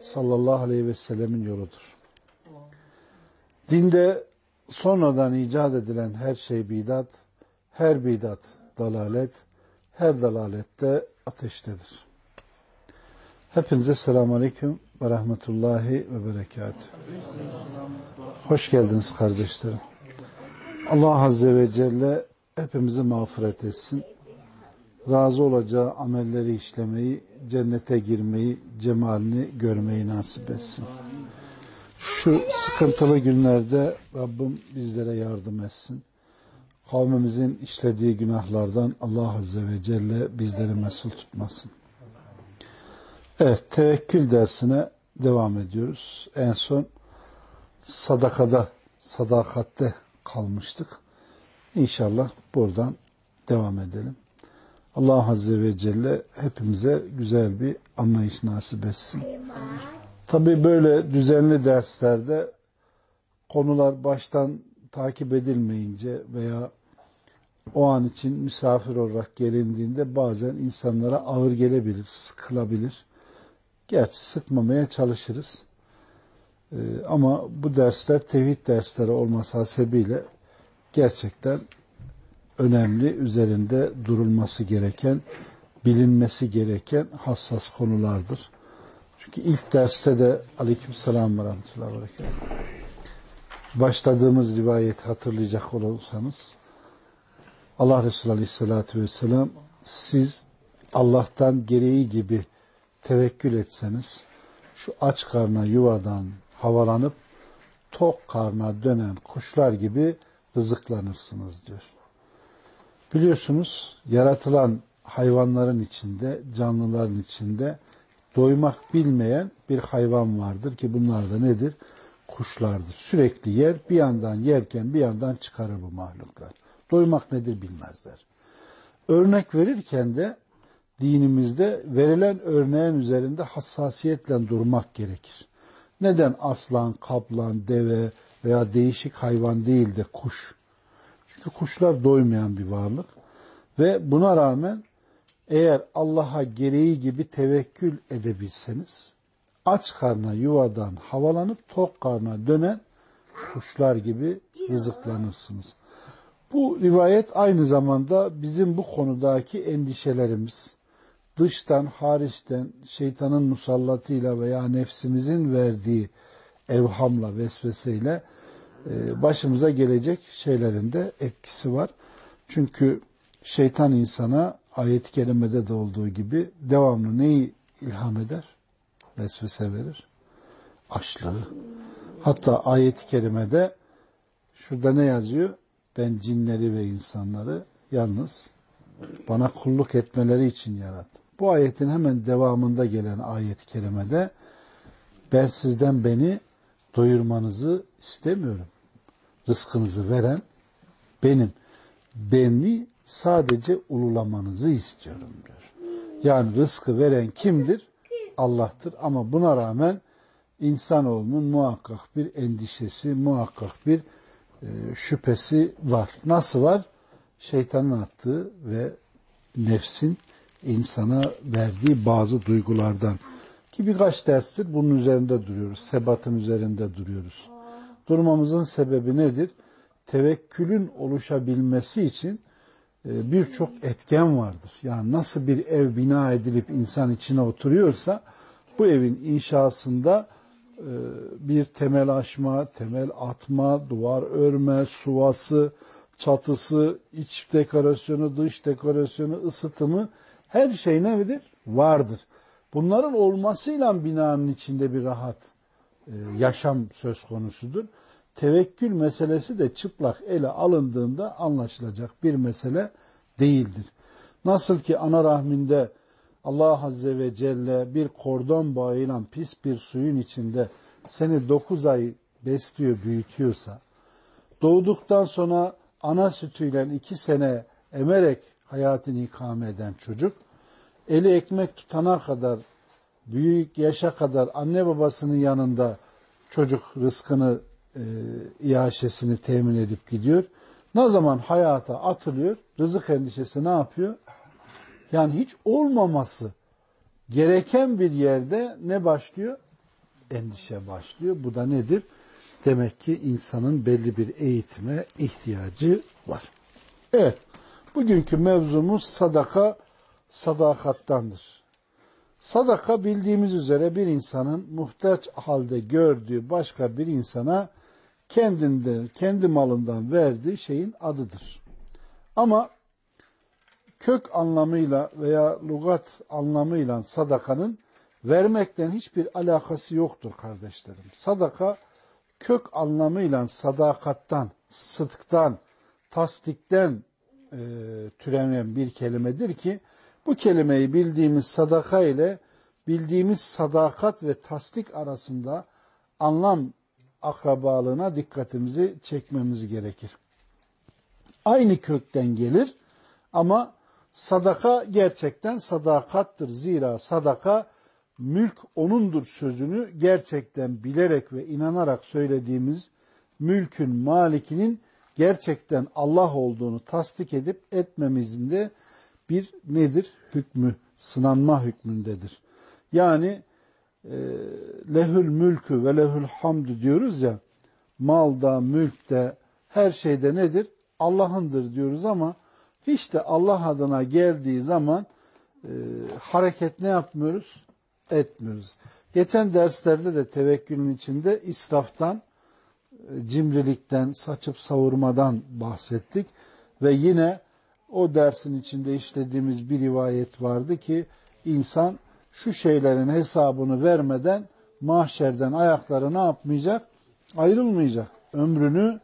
sallallahu aleyhi ve sellemin yoludur. Dinde sonradan icat edilen her şey bidat, her bidat dalalet, her dalalette ateştedir. Hepinize selamun aleyküm ve rahmetullahi ve berekat. Hoş geldiniz kardeşlerim. Allah Azze ve Celle hepimizi mağfiret etsin. Razı olacağı amelleri işlemeyi, cennete girmeyi, cemalini görmeyi nasip etsin. Şu sıkıntılı günlerde Rabbim bizlere yardım etsin. Kavmimizin işlediği günahlardan Allah Azze ve Celle bizleri mesul tutmasın. Evet, tevekkül dersine devam ediyoruz. En son sadakada, sadakatte kalmıştık. İnşallah buradan devam edelim. Allah Azze ve Celle hepimize güzel bir anlayış nasip etsin. Tabi böyle düzenli derslerde konular baştan takip edilmeyince veya o an için misafir olarak gelindiğinde bazen insanlara ağır gelebilir, sıkılabilir. Gerçi sıkmamaya çalışırız. Ee, ama bu dersler tevhid dersleri olması hasebiyle gerçekten önemli, üzerinde durulması gereken, bilinmesi gereken hassas konulardır. Çünkü ilk derste de aleyküm selam ve rahmetullahi başladığımız rivayeti hatırlayacak olursanız Allah Resulü Aleyhisselatü Vesselam siz Allah'tan gereği gibi tevekkül etseniz şu aç karna yuvadan havalanıp tok karna dönen kuşlar gibi rızıklanırsınız diyor. Biliyorsunuz yaratılan hayvanların içinde, canlıların içinde doymak bilmeyen bir hayvan vardır ki bunlar da nedir? Kuşlardır. Sürekli yer, bir yandan yerken bir yandan çıkarır bu mahluklar. Doymak nedir bilmezler. Örnek verirken de dinimizde verilen örneğin üzerinde hassasiyetle durmak gerekir. Neden aslan, kaplan, deve veya değişik hayvan değil de kuş? Çünkü kuşlar doymayan bir varlık. Ve buna rağmen eğer Allah'a gereği gibi tevekkül edebilseniz, aç karna yuvadan havalanıp tok karna dönen kuşlar gibi rızıklanırsınız. Bu rivayet aynı zamanda bizim bu konudaki endişelerimiz, dıştan, hariçten, şeytanın musallatıyla veya nefsimizin verdiği evhamla, vesveseyle başımıza gelecek şeylerin de etkisi var. Çünkü şeytan insana ayet-i kerimede de olduğu gibi devamlı neyi ilham eder? Vesvese verir. Açlığı. Hatta ayet-i kerimede şurada ne yazıyor? Ben cinleri ve insanları yalnız bana kulluk etmeleri için yarattım. Bu ayetin hemen devamında gelen ayet-i kerimede ben sizden beni doyurmanızı istemiyorum. Rızkınızı veren benim. Beni sadece ululamanızı istiyorum diyor. Yani rızkı veren kimdir? Allah'tır ama buna rağmen insanoğlunun muhakkak bir endişesi, muhakkak bir e, şüphesi var. Nasıl var? Şeytanın attığı ve nefsin insana verdiği bazı duygulardan. Ki birkaç derstir bunun üzerinde duruyoruz. Sebatın üzerinde duruyoruz. Durmamızın sebebi nedir? Tevekkülün oluşabilmesi için e, birçok etken vardır. Yani nasıl bir ev bina edilip insan içine oturuyorsa bu evin inşasında e, bir temel açma, temel atma, duvar örme, suvası, çatısı, iç dekorasyonu, dış dekorasyonu, ısıtımı her şey nedir? Vardır. Bunların olmasıyla binanın içinde bir rahat yaşam söz konusudur. Tevekkül meselesi de çıplak ele alındığında anlaşılacak bir mesele değildir. Nasıl ki ana rahminde Allah Azze ve Celle bir kordon bağıyla pis bir suyun içinde seni dokuz ay besliyor, büyütüyorsa, doğduktan sonra ana sütüyle iki sene emerek hayatını ikame eden çocuk, eli ekmek tutana kadar, büyük yaşa kadar anne babasının yanında çocuk rızkını, e, iaşesini temin edip gidiyor. Ne zaman hayata atılıyor, rızık endişesi ne yapıyor? Yani hiç olmaması gereken bir yerde ne başlıyor? Endişe başlıyor. Bu da nedir? Demek ki insanın belli bir eğitime ihtiyacı var. Evet, bugünkü mevzumuz sadaka, sadakattandır. Sadaka bildiğimiz üzere bir insanın muhtaç halde gördüğü başka bir insana kendinde, kendi malından verdiği şeyin adıdır. Ama kök anlamıyla veya lugat anlamıyla sadakanın vermekten hiçbir alakası yoktur kardeşlerim. Sadaka kök anlamıyla sadakattan, sıdktan, tasdikten e, bir kelimedir ki bu kelimeyi bildiğimiz sadaka ile bildiğimiz sadakat ve tasdik arasında anlam akrabalığına dikkatimizi çekmemiz gerekir. Aynı kökten gelir ama sadaka gerçekten sadakattır. Zira sadaka mülk onundur sözünü gerçekten bilerek ve inanarak söylediğimiz mülkün malikinin gerçekten Allah olduğunu tasdik edip etmemizin de bir nedir? Hükmü, sınanma hükmündedir. Yani e, lehül mülkü ve lehül hamdü diyoruz ya, malda, mülkte, her şeyde nedir? Allah'ındır diyoruz ama hiç de Allah adına geldiği zaman e, hareket ne yapmıyoruz? Etmiyoruz. Geçen derslerde de tevekkülün içinde israftan, e, cimrilikten, saçıp savurmadan bahsettik. Ve yine o dersin içinde işlediğimiz bir rivayet vardı ki insan şu şeylerin hesabını vermeden mahşerden ayakları ne yapmayacak? Ayrılmayacak. Ömrünü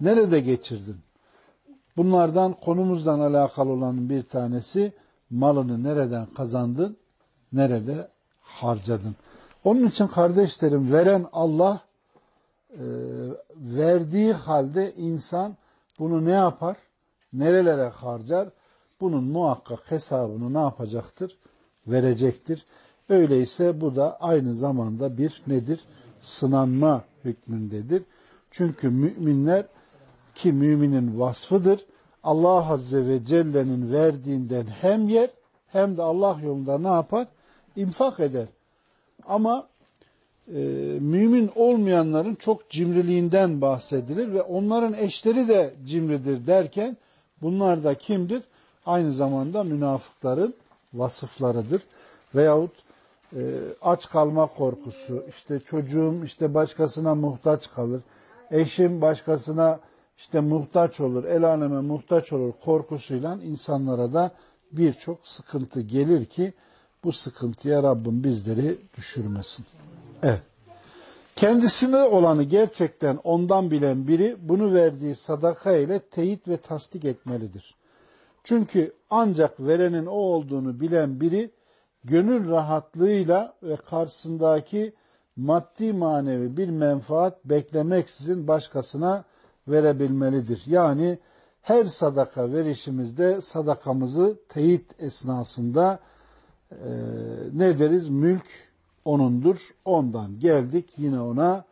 nerede geçirdin? Bunlardan konumuzdan alakalı olan bir tanesi malını nereden kazandın, nerede harcadın. Onun için kardeşlerim veren Allah e, verdiği halde insan bunu ne yapar? Nerelere harcar? Bunun muhakkak hesabını ne yapacaktır? Verecektir. Öyleyse bu da aynı zamanda bir nedir? Sınanma hükmündedir. Çünkü müminler ki müminin vasfıdır. Allah Azze ve Celle'nin verdiğinden hem yer hem de Allah yolunda ne yapar? İnfak eder. Ama e, mümin olmayanların çok cimriliğinden bahsedilir ve onların eşleri de cimridir derken bunlar da kimdir? Aynı zamanda münafıkların vasıflarıdır. Veyahut e, aç kalma korkusu, işte çocuğum işte başkasına muhtaç kalır, eşim başkasına işte muhtaç olur, el aleme muhtaç olur korkusuyla insanlara da birçok sıkıntı gelir ki bu sıkıntıya Rabbim bizleri düşürmesin. Evet. Kendisine olanı gerçekten ondan bilen biri bunu verdiği sadaka ile teyit ve tasdik etmelidir. Çünkü ancak verenin o olduğunu bilen biri gönül rahatlığıyla ve karşısındaki maddi manevi bir menfaat beklemeksizin başkasına verebilmelidir. Yani her sadaka verişimizde sadakamızı teyit esnasında e, ne deriz? Mülk onundur. Ondan geldik yine ona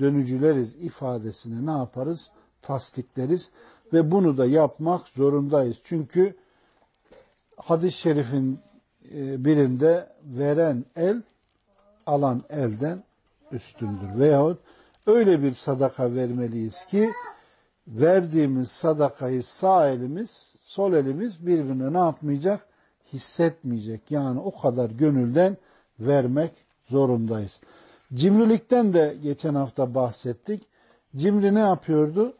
dönücüleriz ifadesini ne yaparız? Tasdikleriz ve bunu da yapmak zorundayız. Çünkü hadis-i şerifin e, birinde veren el alan elden üstündür. Veyahut öyle bir sadaka vermeliyiz ki verdiğimiz sadakayı sağ elimiz, sol elimiz birbirine ne yapmayacak? Hissetmeyecek. Yani o kadar gönülden vermek zorundayız. Cimrilikten de geçen hafta bahsettik. Cimri ne yapıyordu?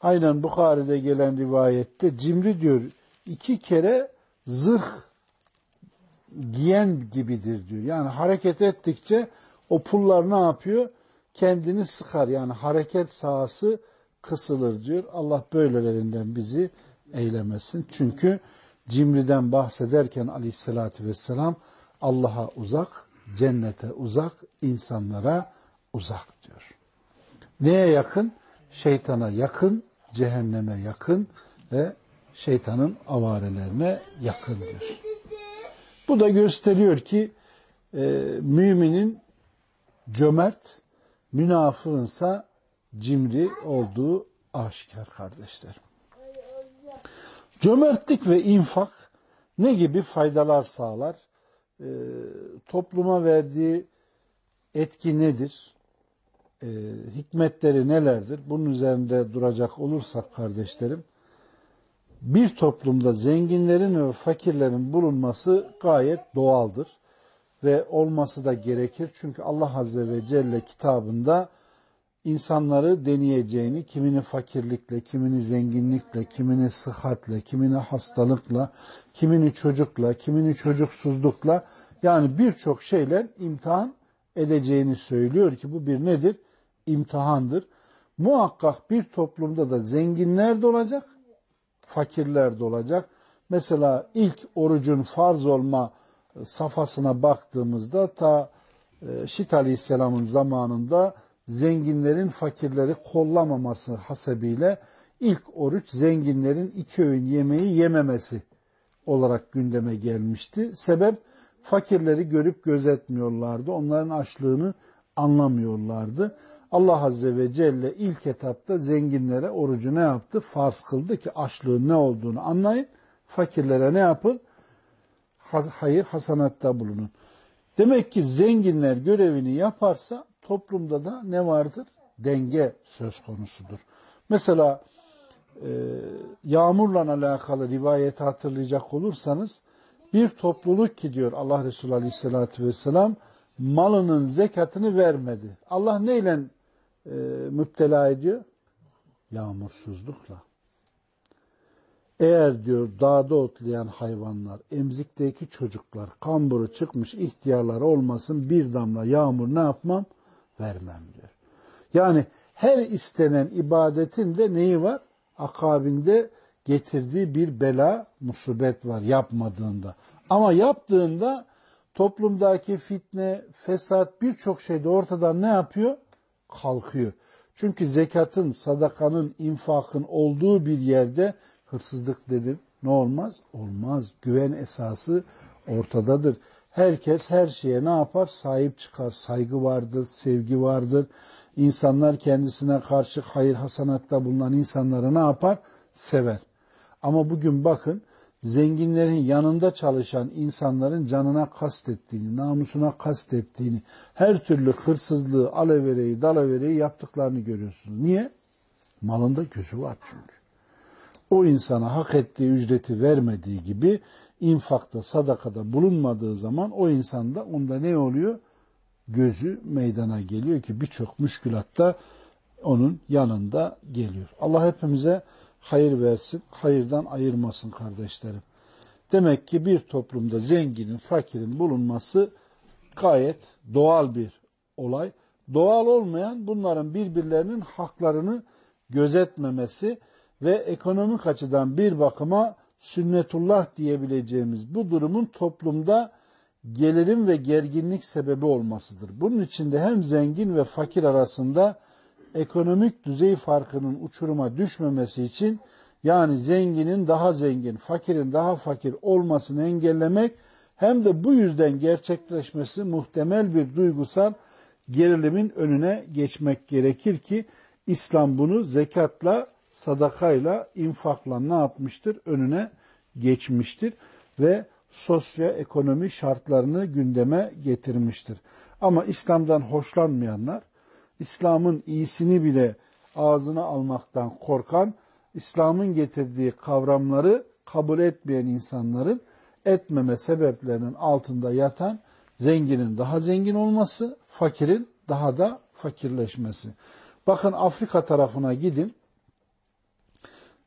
Aynen Bukhari'de gelen rivayette cimri diyor iki kere zırh giyen gibidir diyor. Yani hareket ettikçe o pullar ne yapıyor? Kendini sıkar. Yani hareket sahası kısılır diyor. Allah böylelerinden bizi eylemesin. Çünkü cimriden bahsederken aleyhissalatü vesselam Allah'a uzak, cennete uzak, insanlara uzak diyor. Neye yakın? Şeytana yakın, cehenneme yakın ve şeytanın avarelerine yakın diyor. Bu da gösteriyor ki e, müminin cömert, münafığınsa cimri olduğu aşikar kardeşlerim. Cömertlik ve infak ne gibi faydalar sağlar? E, topluma verdiği etki nedir? E, hikmetleri nelerdir? Bunun üzerinde duracak olursak kardeşlerim, bir toplumda zenginlerin ve fakirlerin bulunması gayet doğaldır ve olması da gerekir. Çünkü Allah Azze ve Celle kitabında insanları deneyeceğini, kimini fakirlikle, kimini zenginlikle, kimini sıhhatle, kimini hastalıkla, kimini çocukla, kimini çocuksuzlukla yani birçok şeyle imtihan edeceğini söylüyor ki bu bir nedir? İmtihandır. Muhakkak bir toplumda da zenginler de olacak, fakirler de olacak. Mesela ilk orucun farz olma safhasına baktığımızda ta e, Şit Aleyhisselam'ın zamanında zenginlerin fakirleri kollamaması hasebiyle ilk oruç zenginlerin iki öğün yemeği yememesi olarak gündeme gelmişti. Sebep fakirleri görüp gözetmiyorlardı. Onların açlığını anlamıyorlardı. Allah Azze ve Celle ilk etapta zenginlere orucu ne yaptı? Farz kıldı ki açlığın ne olduğunu anlayın. Fakirlere ne yapın? Hayır hasanatta bulunun. Demek ki zenginler görevini yaparsa toplumda da ne vardır? Denge söz konusudur. Mesela e, yağmurla alakalı rivayeti hatırlayacak olursanız bir topluluk ki diyor Allah Resulü Aleyhisselatü Vesselam malının zekatını vermedi. Allah neyle e, müptela ediyor? Yağmursuzlukla. Eğer diyor dağda otlayan hayvanlar, emzikteki çocuklar, kamburu çıkmış ihtiyarlar olmasın bir damla yağmur ne yapmam? Vermem diyor. Yani her istenen ibadetin de neyi var? Akabinde getirdiği bir bela, musibet var yapmadığında. Ama yaptığında toplumdaki fitne, fesat birçok şey de ortadan ne yapıyor? Kalkıyor. Çünkü zekatın, sadakanın, infakın olduğu bir yerde hırsızlık dedim. Ne olmaz? Olmaz. Güven esası ortadadır. Herkes her şeye ne yapar? Sahip çıkar. Saygı vardır, sevgi vardır. İnsanlar kendisine karşı hayır hasanatta bulunan insanları ne yapar? Sever. Ama bugün bakın zenginlerin yanında çalışan insanların canına kastettiğini, namusuna kastettiğini, her türlü hırsızlığı, alevereyi, dalavereyi yaptıklarını görüyorsunuz. Niye? Malında gözü var çünkü. O insana hak ettiği ücreti vermediği gibi infakta, sadakada bulunmadığı zaman o insanda onda ne oluyor? Gözü meydana geliyor ki birçok müşkülatta onun yanında geliyor. Allah hepimize hayır versin, hayırdan ayırmasın kardeşlerim. Demek ki bir toplumda zenginin, fakirin bulunması gayet doğal bir olay. Doğal olmayan bunların birbirlerinin haklarını gözetmemesi ve ekonomik açıdan bir bakıma sünnetullah diyebileceğimiz bu durumun toplumda gelirim ve gerginlik sebebi olmasıdır. Bunun içinde hem zengin ve fakir arasında ekonomik düzey farkının uçuruma düşmemesi için yani zenginin daha zengin, fakirin daha fakir olmasını engellemek hem de bu yüzden gerçekleşmesi muhtemel bir duygusal gerilimin önüne geçmek gerekir ki İslam bunu zekatla, sadakayla, infakla ne yapmıştır? Önüne geçmiştir ve sosyoekonomi şartlarını gündeme getirmiştir. Ama İslam'dan hoşlanmayanlar İslam'ın iyisini bile ağzına almaktan korkan, İslam'ın getirdiği kavramları kabul etmeyen insanların etmeme sebeplerinin altında yatan zenginin daha zengin olması, fakirin daha da fakirleşmesi. Bakın Afrika tarafına gidin.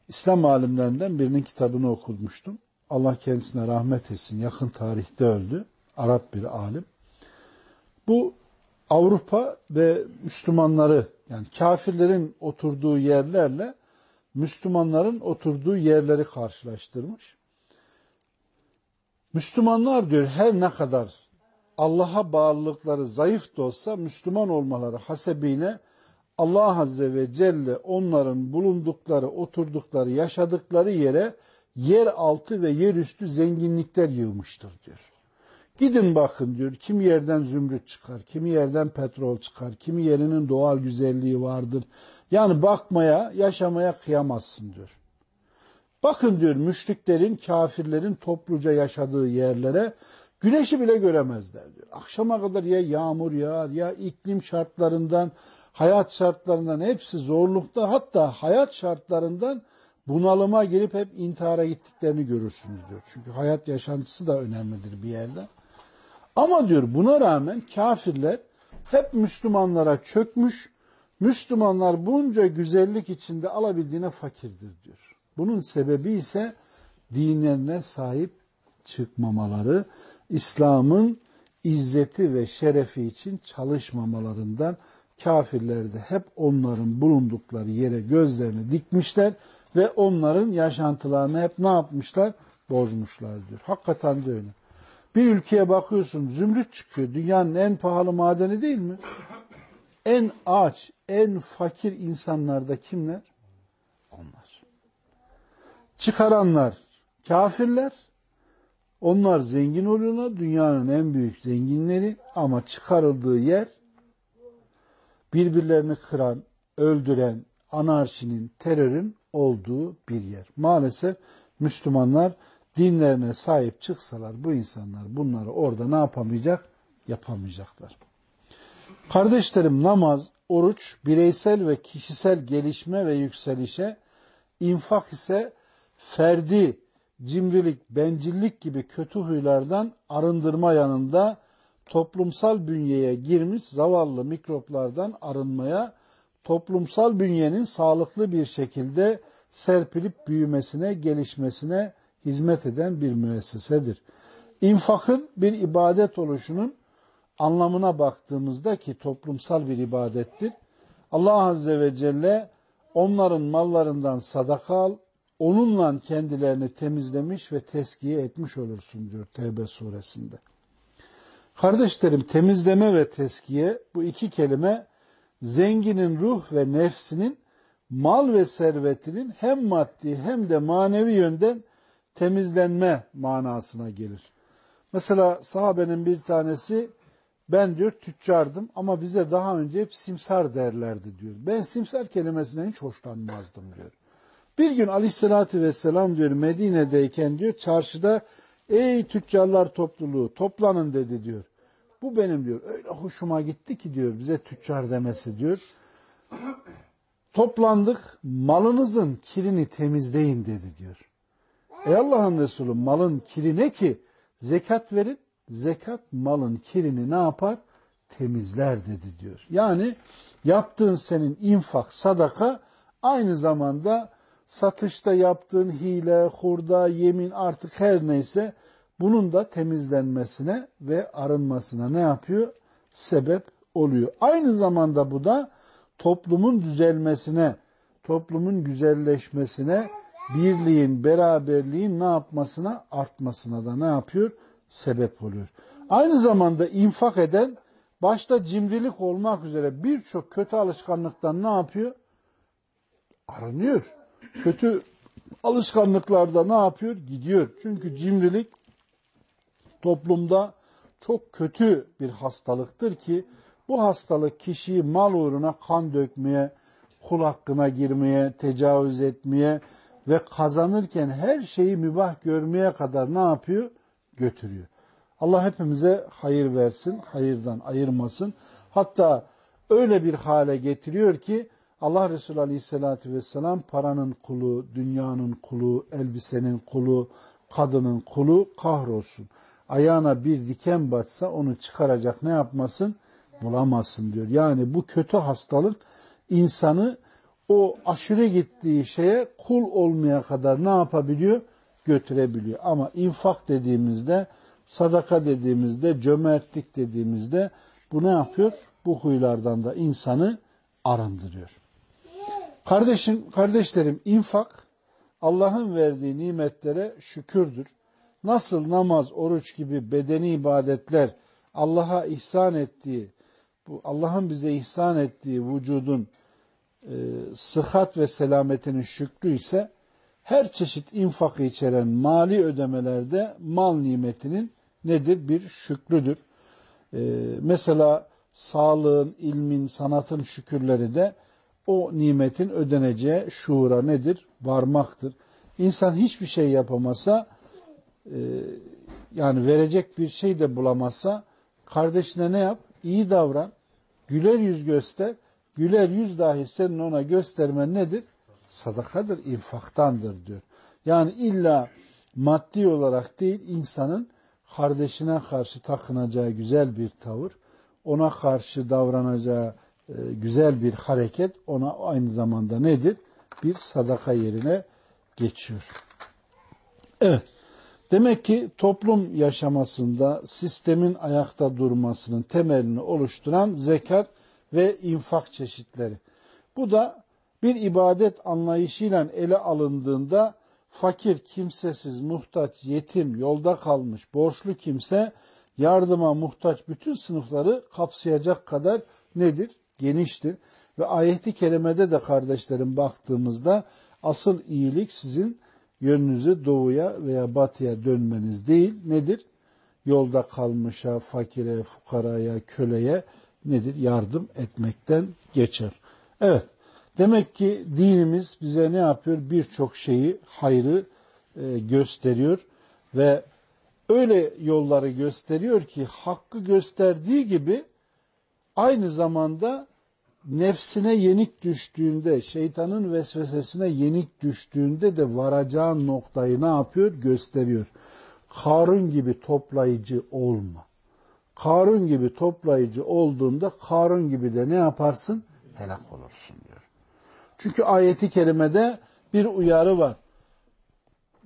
İslam alimlerinden birinin kitabını okumuştum. Allah kendisine rahmet etsin. Yakın tarihte öldü. Arap bir alim. Bu Avrupa ve Müslümanları yani kafirlerin oturduğu yerlerle Müslümanların oturduğu yerleri karşılaştırmış. Müslümanlar diyor her ne kadar Allah'a bağlılıkları zayıf da olsa Müslüman olmaları hasebiyle Allah Azze ve Celle onların bulundukları, oturdukları, yaşadıkları yere yer altı ve yer üstü zenginlikler yığmıştır diyor. Gidin bakın diyor kimi yerden zümrüt çıkar, kimi yerden petrol çıkar, kimi yerinin doğal güzelliği vardır. Yani bakmaya, yaşamaya kıyamazsın diyor. Bakın diyor müşriklerin, kafirlerin topluca yaşadığı yerlere güneşi bile göremezler diyor. Akşama kadar ya yağmur yağar ya iklim şartlarından, hayat şartlarından hepsi zorlukta hatta hayat şartlarından bunalıma girip hep intihara gittiklerini görürsünüz diyor. Çünkü hayat yaşantısı da önemlidir bir yerde. Ama diyor buna rağmen kafirler hep Müslümanlara çökmüş, Müslümanlar bunca güzellik içinde alabildiğine fakirdir diyor. Bunun sebebi ise dinlerine sahip çıkmamaları, İslam'ın izzeti ve şerefi için çalışmamalarından kafirler de hep onların bulundukları yere gözlerini dikmişler ve onların yaşantılarını hep ne yapmışlar? Bozmuşlar diyor. Hakikaten de öyle. Bir ülkeye bakıyorsun zümrüt çıkıyor. Dünyanın en pahalı madeni değil mi? En aç, en fakir insanlar da kimler? Onlar. Çıkaranlar kafirler. Onlar zengin oluyorlar. Dünyanın en büyük zenginleri ama çıkarıldığı yer birbirlerini kıran, öldüren, anarşinin, terörün olduğu bir yer. Maalesef Müslümanlar dinlerine sahip çıksalar bu insanlar bunları orada ne yapamayacak? Yapamayacaklar. Kardeşlerim namaz, oruç bireysel ve kişisel gelişme ve yükselişe, infak ise ferdi, cimrilik, bencillik gibi kötü huylardan arındırma yanında toplumsal bünyeye girmiş zavallı mikroplardan arınmaya, toplumsal bünyenin sağlıklı bir şekilde serpilip büyümesine, gelişmesine hizmet eden bir müessesedir. İnfakın bir ibadet oluşunun anlamına baktığımızda ki toplumsal bir ibadettir. Allah Azze ve Celle onların mallarından sadaka al, onunla kendilerini temizlemiş ve teskiye etmiş olursun diyor Tevbe suresinde. Kardeşlerim temizleme ve teskiye bu iki kelime zenginin ruh ve nefsinin mal ve servetinin hem maddi hem de manevi yönden temizlenme manasına gelir. Mesela sahabenin bir tanesi ben diyor tüccardım ama bize daha önce hep simsar derlerdi diyor. Ben simsar kelimesinden hiç hoşlanmazdım diyor. Bir gün aleyhissalatü vesselam diyor Medine'deyken diyor çarşıda ey tüccarlar topluluğu toplanın dedi diyor. Bu benim diyor öyle hoşuma gitti ki diyor bize tüccar demesi diyor. Toplandık malınızın kirini temizleyin dedi diyor. Ey Allah'ın Resulü malın kiri ne ki? Zekat verin. Zekat malın kirini ne yapar? Temizler dedi diyor. Yani yaptığın senin infak, sadaka aynı zamanda satışta yaptığın hile, hurda, yemin artık her neyse bunun da temizlenmesine ve arınmasına ne yapıyor? Sebep oluyor. Aynı zamanda bu da toplumun düzelmesine, toplumun güzelleşmesine, birliğin, beraberliğin ne yapmasına, artmasına da ne yapıyor? Sebep oluyor. Aynı zamanda infak eden, başta cimrilik olmak üzere birçok kötü alışkanlıktan ne yapıyor? Aranıyor. Kötü alışkanlıklarda ne yapıyor? Gidiyor. Çünkü cimrilik toplumda çok kötü bir hastalıktır ki bu hastalık kişiyi mal uğruna kan dökmeye, kul hakkına girmeye, tecavüz etmeye ve kazanırken her şeyi mübah görmeye kadar ne yapıyor? Götürüyor. Allah hepimize hayır versin, hayırdan ayırmasın. Hatta öyle bir hale getiriyor ki Allah Resulü Aleyhisselatü Vesselam paranın kulu, dünyanın kulu, elbisenin kulu, kadının kulu kahrolsun. Ayağına bir diken batsa onu çıkaracak ne yapmasın? Bulamazsın diyor. Yani bu kötü hastalık insanı o aşırı gittiği şeye kul olmaya kadar ne yapabiliyor? Götürebiliyor. Ama infak dediğimizde, sadaka dediğimizde, cömertlik dediğimizde bu ne yapıyor? Bu huylardan da insanı arındırıyor. Kardeşim, kardeşlerim infak Allah'ın verdiği nimetlere şükürdür. nasıl namaz, oruç gibi bedeni ibadetler Allah'a ihsan ettiği, Allah'ın bize ihsan ettiği vücudun e, sıhhat ve selametinin şükrü ise her çeşit infakı içeren mali ödemelerde mal nimetinin nedir? Bir şükrüdür. E, mesela sağlığın, ilmin, sanatın şükürleri de o nimetin ödeneceği şuura nedir? Varmaktır. İnsan hiçbir şey yapamasa e, yani verecek bir şey de bulamazsa kardeşine ne yap? İyi davran. Güler yüz göster. Güler yüz dahi senin ona göstermen nedir? Sadakadır, infaktandır diyor. Yani illa maddi olarak değil insanın kardeşine karşı takınacağı güzel bir tavır, ona karşı davranacağı güzel bir hareket ona aynı zamanda nedir? Bir sadaka yerine geçiyor. Evet. Demek ki toplum yaşamasında sistemin ayakta durmasının temelini oluşturan zekat ve infak çeşitleri. Bu da bir ibadet anlayışıyla ele alındığında fakir, kimsesiz, muhtaç, yetim, yolda kalmış, borçlu kimse yardıma muhtaç bütün sınıfları kapsayacak kadar nedir? Geniştir. Ve ayeti kerimede de kardeşlerim baktığımızda asıl iyilik sizin yönünüzü doğuya veya batıya dönmeniz değil. Nedir? Yolda kalmışa, fakire, fukaraya, köleye nedir? Yardım etmekten geçer. Evet. Demek ki dinimiz bize ne yapıyor? Birçok şeyi, hayrı e, gösteriyor ve öyle yolları gösteriyor ki hakkı gösterdiği gibi aynı zamanda nefsine yenik düştüğünde, şeytanın vesvesesine yenik düştüğünde de varacağın noktayı ne yapıyor? Gösteriyor. Karun gibi toplayıcı olma. Karun gibi toplayıcı olduğunda Karun gibi de ne yaparsın? Helak olursun diyor. Çünkü ayeti kerimede bir uyarı var.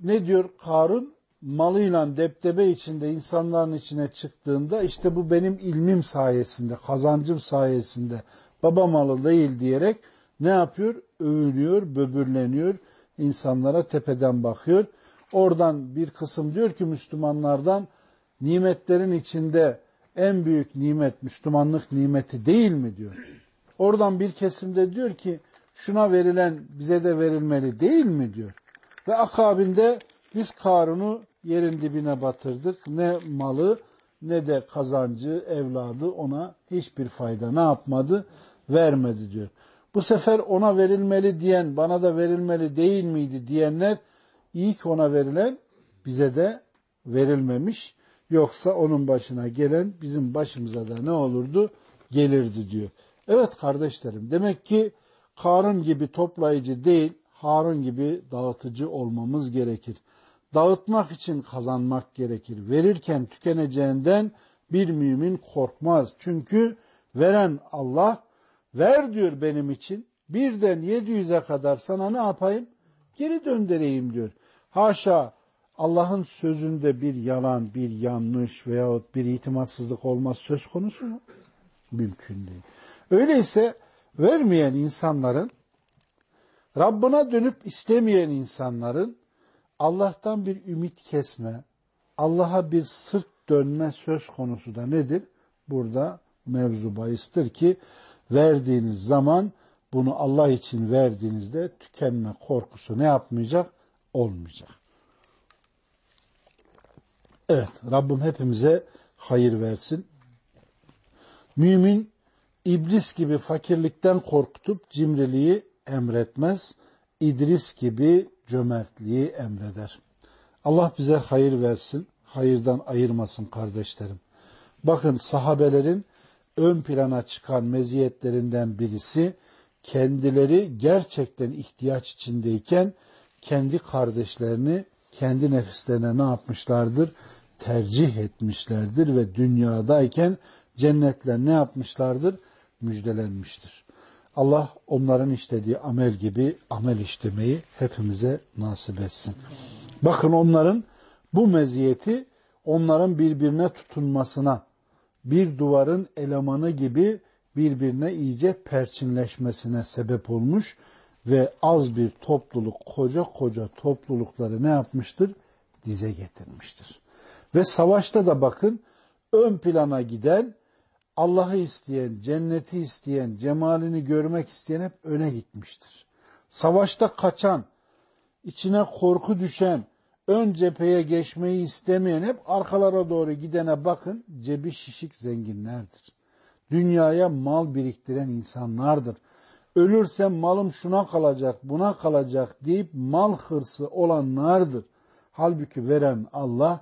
Ne diyor Karun? Malıyla deptebe içinde insanların içine çıktığında işte bu benim ilmim sayesinde, kazancım sayesinde, baba malı değil diyerek ne yapıyor? Övünüyor, böbürleniyor, insanlara tepeden bakıyor. Oradan bir kısım diyor ki Müslümanlardan nimetlerin içinde en büyük nimet Müslümanlık nimeti değil mi diyor. Oradan bir kesimde diyor ki şuna verilen bize de verilmeli değil mi diyor. Ve akabinde biz Karun'u yerin dibine batırdık. Ne malı ne de kazancı, evladı ona hiçbir fayda ne yapmadı? Vermedi diyor. Bu sefer ona verilmeli diyen, bana da verilmeli değil miydi diyenler ilk ona verilen bize de verilmemiş. Yoksa onun başına gelen bizim başımıza da ne olurdu? Gelirdi diyor. Evet kardeşlerim demek ki Karun gibi toplayıcı değil Harun gibi dağıtıcı olmamız gerekir. Dağıtmak için kazanmak gerekir. Verirken tükeneceğinden bir mümin korkmaz. Çünkü veren Allah ver diyor benim için. Birden 700'e kadar sana ne yapayım? Geri döndüreyim diyor. Haşa Allah'ın sözünde bir yalan, bir yanlış veyahut bir itimatsızlık olmaz söz konusu mu? Mümkün değil. Öyleyse vermeyen insanların, Rabbına dönüp istemeyen insanların Allah'tan bir ümit kesme, Allah'a bir sırt dönme söz konusu da nedir? Burada mevzu bahistir ki verdiğiniz zaman bunu Allah için verdiğinizde tükenme korkusu ne yapmayacak? Olmayacak. Evet, Rabbim hepimize hayır versin. Mümin İblis gibi fakirlikten korkutup cimriliği emretmez. İdris gibi cömertliği emreder. Allah bize hayır versin, hayırdan ayırmasın kardeşlerim. Bakın sahabelerin ön plana çıkan meziyetlerinden birisi kendileri gerçekten ihtiyaç içindeyken kendi kardeşlerini kendi nefislerine ne yapmışlardır? Tercih etmişlerdir ve dünyadayken cennetle ne yapmışlardır? müjdelenmiştir. Allah onların işlediği amel gibi amel işlemeyi hepimize nasip etsin. Bakın onların bu meziyeti onların birbirine tutunmasına, bir duvarın elemanı gibi birbirine iyice perçinleşmesine sebep olmuş ve az bir topluluk koca koca toplulukları ne yapmıştır? dize getirmiştir. Ve savaşta da bakın ön plana giden Allah'ı isteyen, cenneti isteyen, cemalini görmek isteyen hep öne gitmiştir. Savaşta kaçan, içine korku düşen, ön cepheye geçmeyi istemeyen hep arkalara doğru gidene bakın cebi şişik zenginlerdir. Dünyaya mal biriktiren insanlardır. Ölürsem malım şuna kalacak, buna kalacak deyip mal hırsı olanlardır. Halbuki veren Allah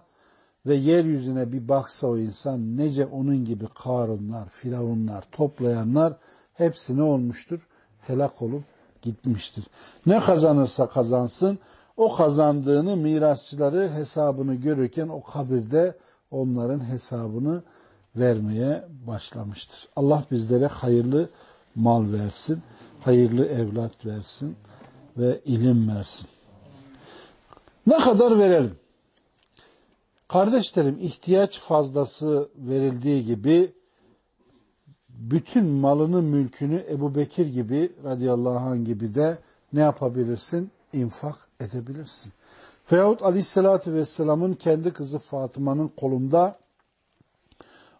ve yeryüzüne bir baksa o insan nece onun gibi Karunlar, Firavunlar, toplayanlar hepsi ne olmuştur? Helak olup gitmiştir. Ne kazanırsa kazansın o kazandığını mirasçıları hesabını görürken o kabirde onların hesabını vermeye başlamıştır. Allah bizlere hayırlı mal versin, hayırlı evlat versin ve ilim versin. Ne kadar verelim? Kardeşlerim ihtiyaç fazlası verildiği gibi bütün malını mülkünü Ebu Bekir gibi radıyallahu anh gibi de ne yapabilirsin? İnfak edebilirsin. Veyahut aleyhissalatü vesselamın kendi kızı Fatıma'nın kolunda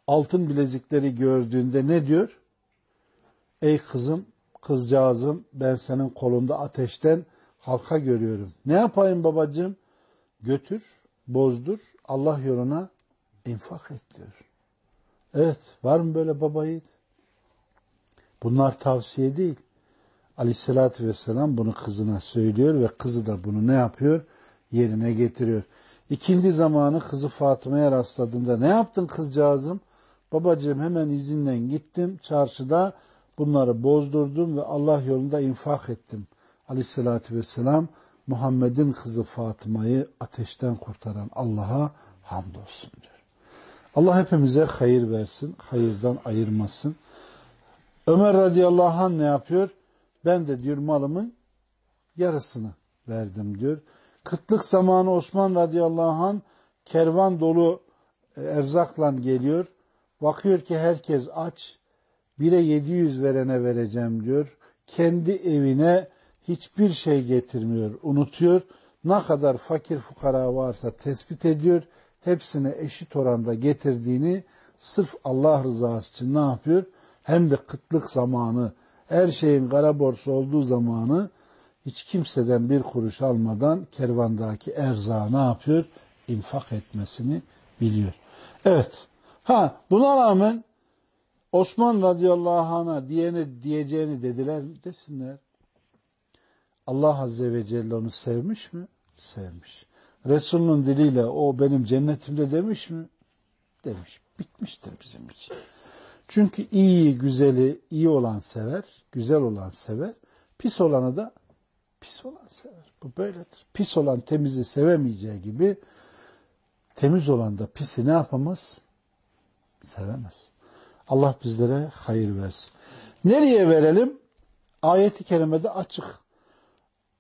altın bilezikleri gördüğünde ne diyor? Ey kızım, kızcağızım ben senin kolunda ateşten halka görüyorum. Ne yapayım babacığım? Götür, bozdur, Allah yoluna infak et diyor. Evet, var mı böyle baba yiğit? Bunlar tavsiye değil. Aleyhissalatü vesselam bunu kızına söylüyor ve kızı da bunu ne yapıyor? Yerine getiriyor. İkindi zamanı kızı Fatıma'ya rastladığında ne yaptın kızcağızım? Babacığım hemen izinle gittim çarşıda bunları bozdurdum ve Allah yolunda infak ettim. Aleyhissalatü vesselam Muhammed'in kızı Fatıma'yı ateşten kurtaran Allah'a hamdolsun diyor. Allah hepimize hayır versin, hayırdan ayırmasın. Ömer radıyallahu anh ne yapıyor? Ben de diyor malımın yarısını verdim diyor. Kıtlık zamanı Osman radıyallahu anh kervan dolu e, erzakla geliyor. Bakıyor ki herkes aç. Bire 700 verene vereceğim diyor. Kendi evine hiçbir şey getirmiyor, unutuyor. Ne kadar fakir fukara varsa tespit ediyor. Hepsine eşit oranda getirdiğini sırf Allah rızası için ne yapıyor? Hem de kıtlık zamanı, her şeyin kara borsa olduğu zamanı hiç kimseden bir kuruş almadan kervandaki erzağı ne yapıyor? İnfak etmesini biliyor. Evet. Ha buna rağmen Osman radıyallahu anh'a diyene diyeceğini dediler desinler. Allah Azze ve Celle onu sevmiş mi? Sevmiş. Resulünün diliyle o benim cennetimde demiş mi? Demiş. Bitmiştir bizim için. Çünkü iyi, güzeli, iyi olan sever, güzel olan sever, pis olanı da pis olan sever. Bu böyledir. Pis olan temizi sevemeyeceği gibi temiz olan da pisi ne yapamaz? Sevemez. Allah bizlere hayır versin. Nereye verelim? Ayeti kerimede açık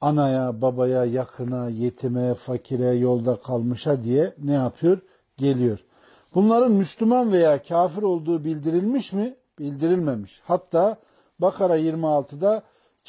anaya, babaya, yakına, yetime, fakire, yolda kalmışa diye ne yapıyor? Geliyor. Bunların Müslüman veya kafir olduğu bildirilmiş mi? Bildirilmemiş. Hatta Bakara 26'da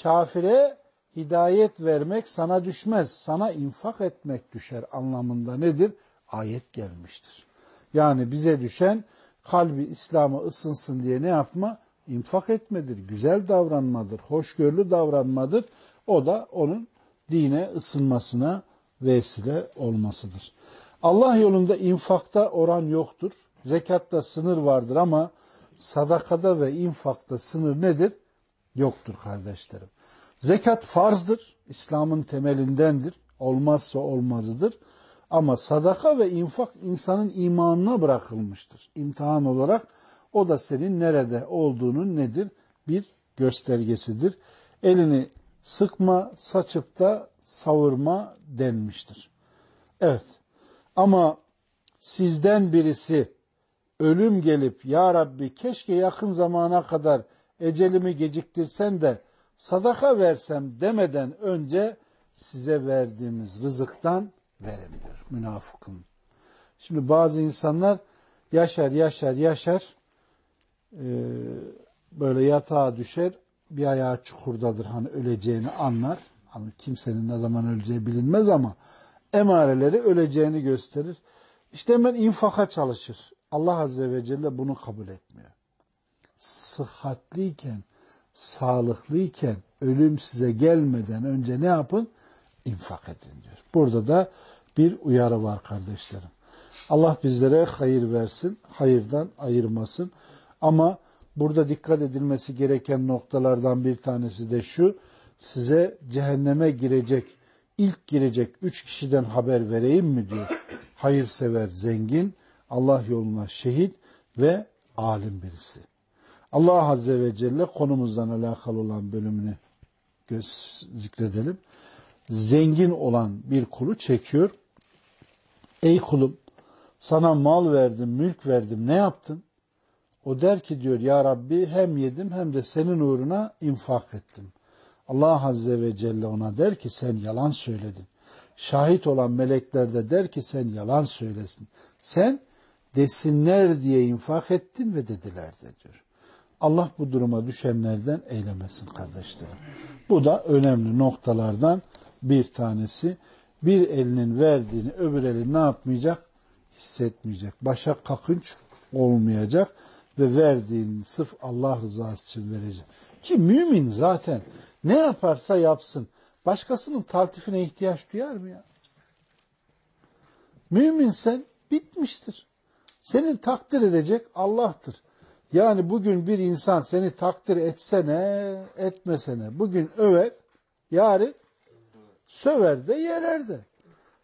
kafire hidayet vermek sana düşmez, sana infak etmek düşer anlamında nedir? Ayet gelmiştir. Yani bize düşen kalbi İslam'a ısınsın diye ne yapma? İnfak etmedir, güzel davranmadır, hoşgörülü davranmadır. O da onun dine ısınmasına vesile olmasıdır. Allah yolunda infakta oran yoktur. Zekatta sınır vardır ama sadakada ve infakta sınır nedir? Yoktur kardeşlerim. Zekat farzdır. İslam'ın temelindendir. Olmazsa olmazıdır. Ama sadaka ve infak insanın imanına bırakılmıştır. İmtihan olarak o da senin nerede olduğunun nedir? Bir göstergesidir. Elini sıkma, saçıp da savurma denmiştir. Evet ama sizden birisi ölüm gelip ya Rabbi keşke yakın zamana kadar ecelimi geciktirsen de sadaka versem demeden önce size verdiğimiz rızıktan verin diyor münafıkın. Şimdi bazı insanlar yaşar yaşar yaşar böyle yatağa düşer bir ayağı çukurdadır hani öleceğini anlar. Hani kimsenin ne zaman öleceği bilinmez ama emareleri öleceğini gösterir. İşte hemen infaka çalışır. Allah Azze ve Celle bunu kabul etmiyor. Sıhhatliyken, sağlıklıyken, ölüm size gelmeden önce ne yapın? İnfak edin diyor. Burada da bir uyarı var kardeşlerim. Allah bizlere hayır versin, hayırdan ayırmasın. Ama burada dikkat edilmesi gereken noktalardan bir tanesi de şu, size cehenneme girecek, ilk girecek üç kişiden haber vereyim mi diyor. Hayırsever, zengin, Allah yoluna şehit ve alim birisi. Allah Azze ve Celle konumuzdan alakalı olan bölümünü göz zikredelim. Zengin olan bir kulu çekiyor. Ey kulum sana mal verdim, mülk verdim ne yaptın? O der ki diyor ya Rabbi hem yedim hem de senin uğruna infak ettim. Allah Azze ve Celle ona der ki sen yalan söyledin. Şahit olan melekler de der ki sen yalan söylesin. Sen desinler diye infak ettin ve dediler de diyor. Allah bu duruma düşenlerden eylemesin kardeşlerim. Bu da önemli noktalardan bir tanesi. Bir elinin verdiğini öbür elin ne yapmayacak? Hissetmeyecek. Başa kakınç olmayacak ve verdiğini sırf Allah rızası için verecek. Ki mümin zaten ne yaparsa yapsın başkasının taltifine ihtiyaç duyar mı ya? Mümin sen bitmiştir. Senin takdir edecek Allah'tır. Yani bugün bir insan seni takdir etsene, etmesene, bugün över, yarın söver de yerer de.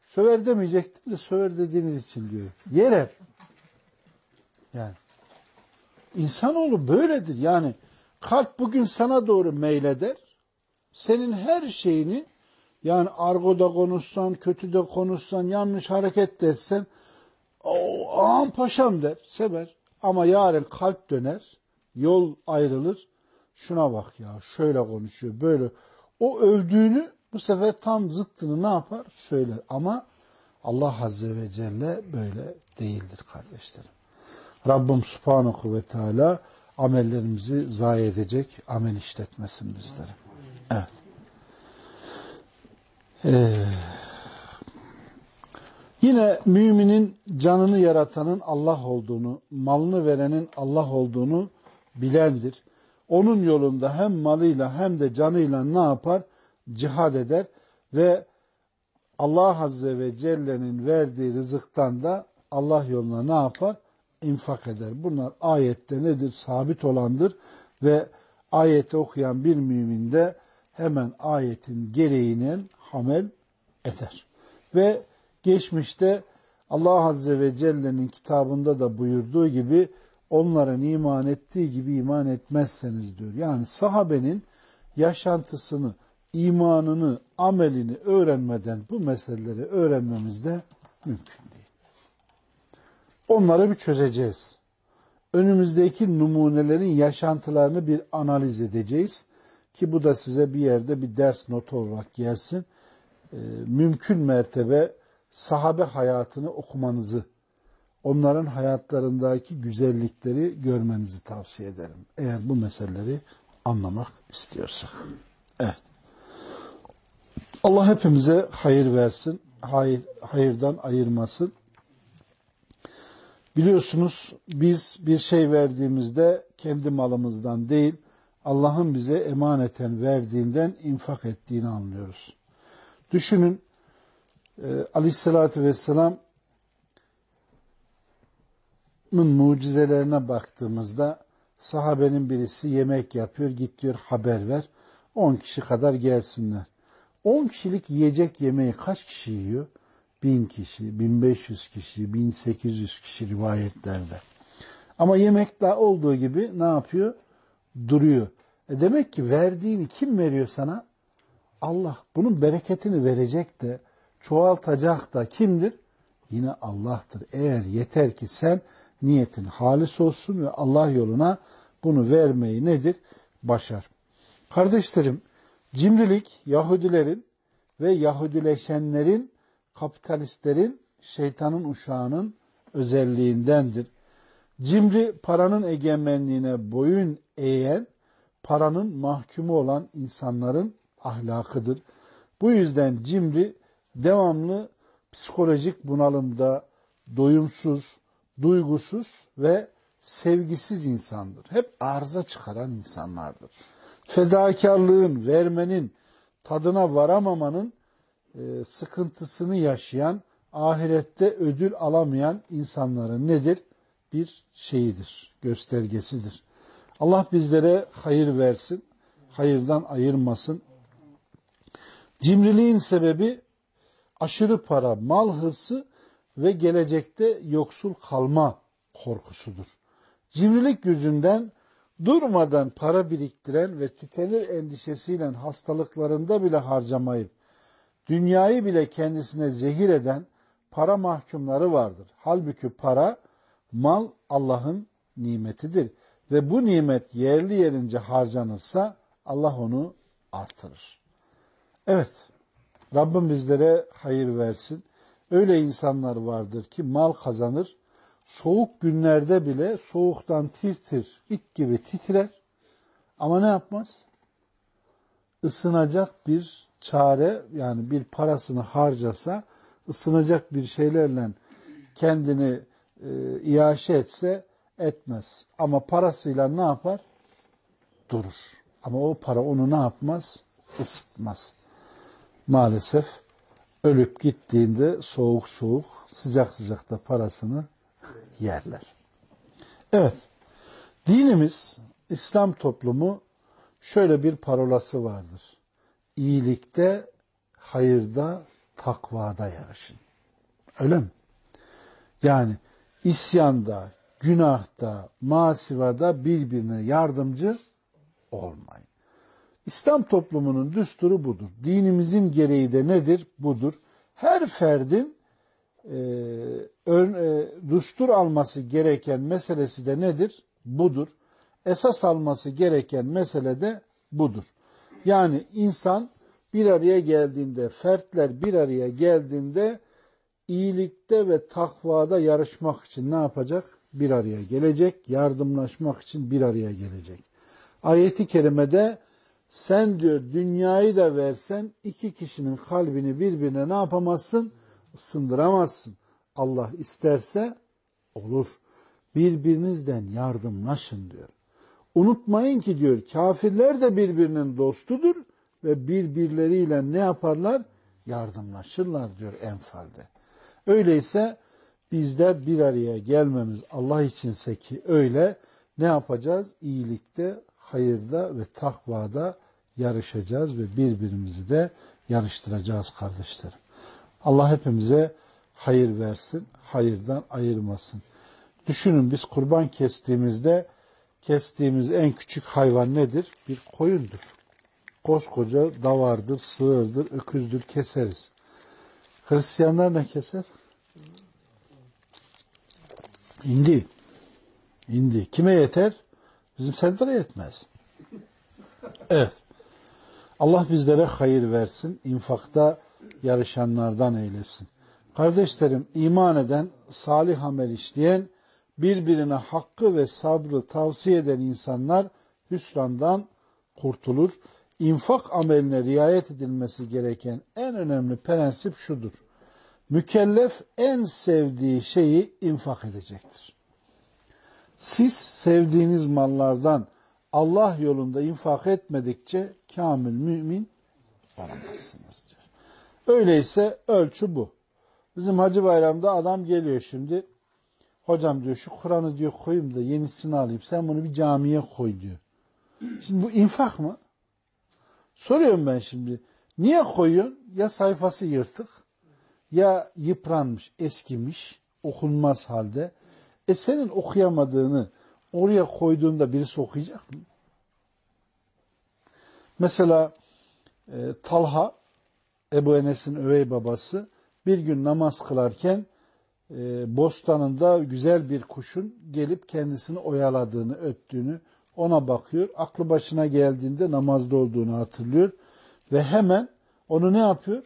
Söver demeyecektim de söver dediğiniz için diyor. Yerer. Yani insanoğlu böyledir. Yani kalp bugün sana doğru meyleder. Senin her şeyini yani argoda konuşsan, kötüde konuşsan, yanlış hareket etsen o ağam paşam der, sever. Ama yarın kalp döner, yol ayrılır. Şuna bak ya şöyle konuşuyor böyle. O övdüğünü bu sefer tam zıttını ne yapar? Söyler. Ama Allah Azze ve Celle böyle değildir kardeşlerim. Rabbim Subhanahu ve Teala amellerimizi zayi edecek amel işletmesin bizlere. Evet. Ee, yine müminin canını yaratanın Allah olduğunu, malını verenin Allah olduğunu bilendir. Onun yolunda hem malıyla hem de canıyla ne yapar? Cihad eder ve Allah Azze ve Celle'nin verdiği rızıktan da Allah yoluna ne yapar? İnfak eder. Bunlar ayette nedir? Sabit olandır ve ayeti okuyan bir mümin de hemen ayetin gereğinin amel eder. Ve geçmişte Allah Azze ve Celle'nin kitabında da buyurduğu gibi onların iman ettiği gibi iman etmezseniz diyor. Yani sahabenin yaşantısını, imanını, amelini öğrenmeden bu meseleleri öğrenmemiz de mümkün. Onları bir çözeceğiz. Önümüzdeki numunelerin yaşantılarını bir analiz edeceğiz. Ki bu da size bir yerde bir ders notu olarak gelsin. E, mümkün mertebe sahabe hayatını okumanızı, onların hayatlarındaki güzellikleri görmenizi tavsiye ederim. Eğer bu meseleleri anlamak istiyorsak. Evet. Allah hepimize hayır versin, hayır, hayırdan ayırmasın. Biliyorsunuz biz bir şey verdiğimizde kendi malımızdan değil, Allah'ın bize emaneten verdiğinden infak ettiğini anlıyoruz. Düşünün e, aleyhissalatü vesselamın mucizelerine baktığımızda sahabenin birisi yemek yapıyor, git diyor haber ver. 10 kişi kadar gelsinler. 10 kişilik yiyecek yemeği kaç kişi yiyor? 1000 kişi, 1500 kişi, 1800 kişi rivayetlerde. Ama yemek daha olduğu gibi ne yapıyor? Duruyor. E demek ki verdiğini kim veriyor sana? Allah. Bunun bereketini verecek de, çoğaltacak da kimdir? Yine Allah'tır. Eğer yeter ki sen niyetin halis olsun ve Allah yoluna bunu vermeyi nedir? Başar. Kardeşlerim, cimrilik Yahudilerin ve Yahudileşenlerin, kapitalistlerin, şeytanın uşağının özelliğindendir. Cimri paranın egemenliğine boyun eğen, paranın mahkumu olan insanların ahlakıdır. Bu yüzden cimri devamlı psikolojik bunalımda doyumsuz, duygusuz ve sevgisiz insandır. Hep arıza çıkaran insanlardır. Fedakarlığın, vermenin, tadına varamamanın e, sıkıntısını yaşayan, ahirette ödül alamayan insanların nedir? Bir şeyidir, göstergesidir. Allah bizlere hayır versin, hayırdan ayırmasın. Cimriliğin sebebi aşırı para, mal hırsı ve gelecekte yoksul kalma korkusudur. Cimrilik yüzünden durmadan para biriktiren ve tükenir endişesiyle hastalıklarında bile harcamayıp dünyayı bile kendisine zehir eden para mahkumları vardır. Halbuki para, mal Allah'ın nimetidir. Ve bu nimet yerli yerince harcanırsa Allah onu artırır. Evet, Rabbim bizlere hayır versin. Öyle insanlar vardır ki mal kazanır, soğuk günlerde bile soğuktan tir tir, it gibi titrer ama ne yapmaz? Isınacak bir çare yani bir parasını harcasa ısınacak bir şeylerle kendini e, iaşe etse etmez. Ama parasıyla ne yapar? Durur. Ama o para onu ne yapmaz? Isıtmaz. Maalesef ölüp gittiğinde soğuk soğuk, sıcak sıcak da parasını yerler. Evet, dinimiz, İslam toplumu şöyle bir parolası vardır. İyilikte, hayırda, takvada yarışın. Öyle mi? Yani isyanda, günahta, masivada birbirine yardımcı olmayın. İslam toplumunun düsturu budur. Dinimizin gereği de nedir? Budur. Her ferdin e, ön, e, düstur alması gereken meselesi de nedir? Budur. Esas alması gereken mesele de budur. Yani insan bir araya geldiğinde, fertler bir araya geldiğinde iyilikte ve takvada yarışmak için ne yapacak? Bir araya gelecek, yardımlaşmak için bir araya gelecek. Ayeti kerimede sen diyor dünyayı da versen iki kişinin kalbini birbirine ne yapamazsın? Isındıramazsın. Allah isterse olur. Birbirinizden yardımlaşın diyor. Unutmayın ki diyor kafirler de birbirinin dostudur ve birbirleriyle ne yaparlar? Yardımlaşırlar diyor Enfal'de. Öyleyse bizler bir araya gelmemiz Allah içinse ki öyle ne yapacağız? İyilikte, hayırda ve takvada yarışacağız ve birbirimizi de yarıştıracağız kardeşlerim. Allah hepimize hayır versin, hayırdan ayırmasın. Düşünün biz kurban kestiğimizde kestiğimiz en küçük hayvan nedir? Bir koyundur. Koskoca davardır, sığırdır, öküzdür keseriz. Hristiyanlar ne keser? İndi. İndi. Kime yeter? Bizim Serdar'a yetmez. Evet. Allah bizlere hayır versin. infakta yarışanlardan eylesin. Kardeşlerim iman eden, salih amel işleyen, birbirine hakkı ve sabrı tavsiye eden insanlar hüsrandan kurtulur. İnfak ameline riayet edilmesi gereken en önemli prensip şudur. Mükellef en sevdiği şeyi infak edecektir. Siz sevdiğiniz mallardan Allah yolunda infak etmedikçe kamil mümin olamazsınız. Öyleyse ölçü bu. Bizim Hacı Bayram'da adam geliyor şimdi. Hocam diyor şu Kur'an'ı diyor koyayım da yenisini alayım. Sen bunu bir camiye koy diyor. Şimdi bu infak mı? Soruyorum ben şimdi. Niye koyuyorsun? Ya sayfası yırtık ya yıpranmış, eskimiş, okunmaz halde. E senin okuyamadığını oraya koyduğunda birisi okuyacak mı? Mesela e, Talha, Ebu Enes'in övey babası bir gün namaz kılarken e, bostanında güzel bir kuşun gelip kendisini oyaladığını, öttüğünü ona bakıyor. Aklı başına geldiğinde namazda olduğunu hatırlıyor ve hemen onu ne yapıyor?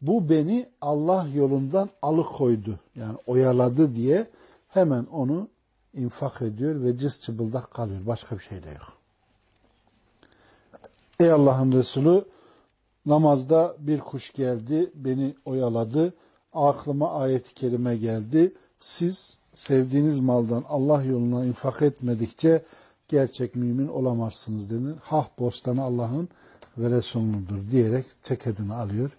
Bu beni Allah yolundan alıkoydu. Yani oyaladı diye hemen onu infak ediyor ve cız çıbıldak kalıyor. Başka bir şey de yok. Ey Allah'ın Resulü namazda bir kuş geldi, beni oyaladı. Aklıma ayet-i kerime geldi. Siz sevdiğiniz maldan Allah yoluna infak etmedikçe gerçek mümin olamazsınız denir. Hah bostanı Allah'ın ve Resulunudur diyerek ceketini alıyor.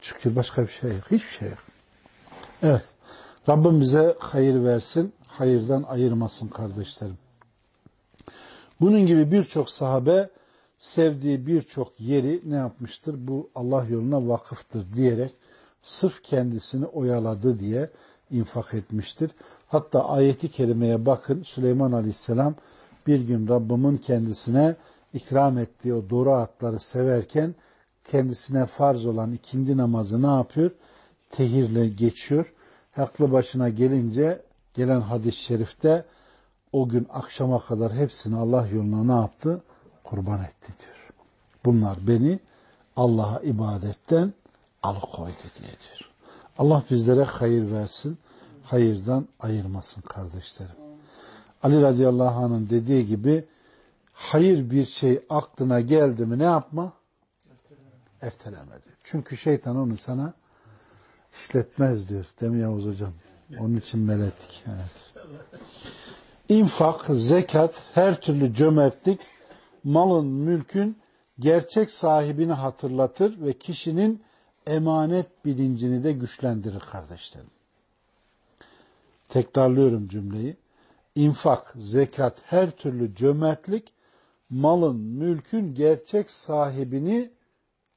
Çıkıyor başka bir şey yok. Hiçbir şey yok. Evet. Rabbim bize hayır versin. Hayırdan ayırmasın kardeşlerim. Bunun gibi birçok sahabe sevdiği birçok yeri ne yapmıştır? Bu Allah yoluna vakıftır diyerek sırf kendisini oyaladı diye infak etmiştir. Hatta ayeti kerimeye bakın Süleyman Aleyhisselam bir gün Rabbimin kendisine ikram ettiği o doğru atları severken kendisine farz olan ikindi namazı ne yapıyor? Tehirle geçiyor. Haklı başına gelince gelen hadis-i şerifte o gün akşama kadar hepsini Allah yoluna ne yaptı? Kurban etti diyor. Bunlar beni Allah'a ibadetten alıkoydu diye diyor. Allah bizlere hayır versin, hayırdan ayırmasın kardeşlerim. Ali radıyallahu anh'ın dediği gibi hayır bir şey aklına geldi mi ne yapma? Erteleme diyor. Çünkü şeytan onu sana işletmez diyor. Değil Yavuz hocam? Onun için melettik. Evet. İnfak, zekat, her türlü cömertlik malın, mülkün gerçek sahibini hatırlatır ve kişinin emanet bilincini de güçlendirir kardeşlerim. Tekrarlıyorum cümleyi. İnfak, zekat, her türlü cömertlik malın, mülkün gerçek sahibini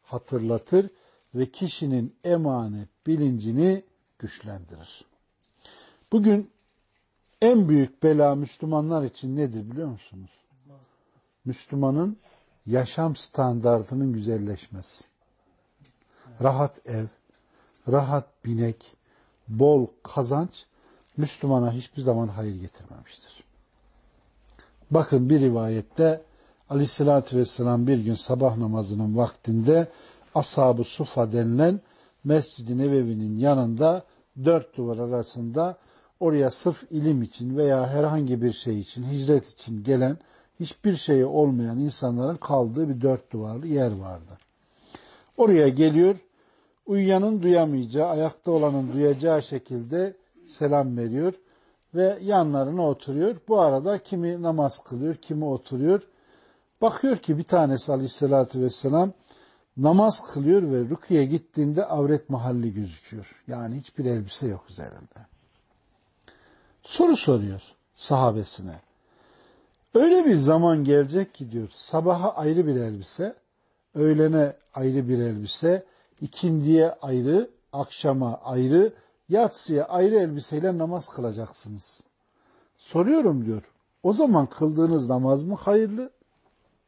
hatırlatır ve kişinin emanet bilincini güçlendirir. Bugün en büyük bela Müslümanlar için nedir biliyor musunuz? Müslümanın yaşam standartının güzelleşmesi. Rahat ev, rahat binek, bol kazanç Müslümana hiçbir zaman hayır getirmemiştir. Bakın bir rivayette Aleyhisselatü Vesselam bir gün sabah namazının vaktinde Ashab-ı Sufa denilen Mescid-i Nebevi'nin yanında dört duvar arasında oraya sırf ilim için veya herhangi bir şey için, hicret için gelen hiçbir şeyi olmayan insanların kaldığı bir dört duvarlı yer vardı. Oraya geliyor, uyuyanın duyamayacağı, ayakta olanın duyacağı şekilde selam veriyor ve yanlarına oturuyor. Bu arada kimi namaz kılıyor, kimi oturuyor. Bakıyor ki bir tanesi aleyhissalatü vesselam namaz kılıyor ve rüküye gittiğinde avret mahalli gözüküyor. Yani hiçbir elbise yok üzerinde. Soru soruyor sahabesine. Öyle bir zaman gelecek ki diyor sabaha ayrı bir elbise, öğlene ayrı bir elbise, ikindiye ayrı, akşama ayrı, yatsıya ayrı elbiseyle namaz kılacaksınız. Soruyorum diyor. O zaman kıldığınız namaz mı hayırlı?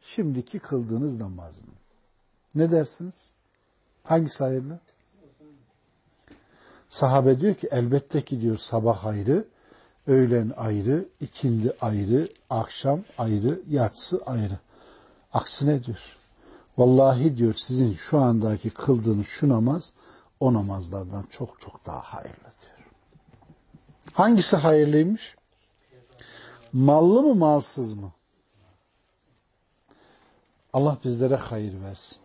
Şimdiki kıldığınız namaz mı? Ne dersiniz? Hangisi hayırlı? Sahabe diyor ki elbette ki diyor sabah ayrı, öğlen ayrı, ikindi ayrı, akşam ayrı, yatsı ayrı. Aksine diyor. Vallahi diyor sizin şu andaki kıldığınız şu namaz o namazlardan çok çok daha hayırlı diyor. Hangisi hayırlıymış? Mallı mı malsız mı? Allah bizlere hayır versin.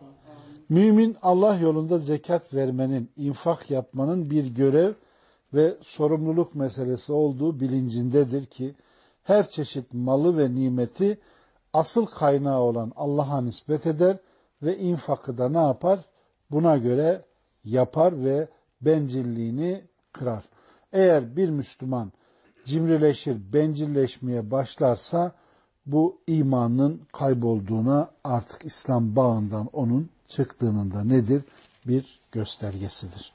Mümin Allah yolunda zekat vermenin, infak yapmanın bir görev ve sorumluluk meselesi olduğu bilincindedir ki her çeşit malı ve nimeti asıl kaynağı olan Allah'a nispet eder ve infakı da ne yapar? Buna göre yapar ve bencilliğini kırar. Eğer bir Müslüman cimrileşir, bencilleşmeye başlarsa bu imanın kaybolduğuna artık İslam bağından onun çıktığının da nedir? Bir göstergesidir.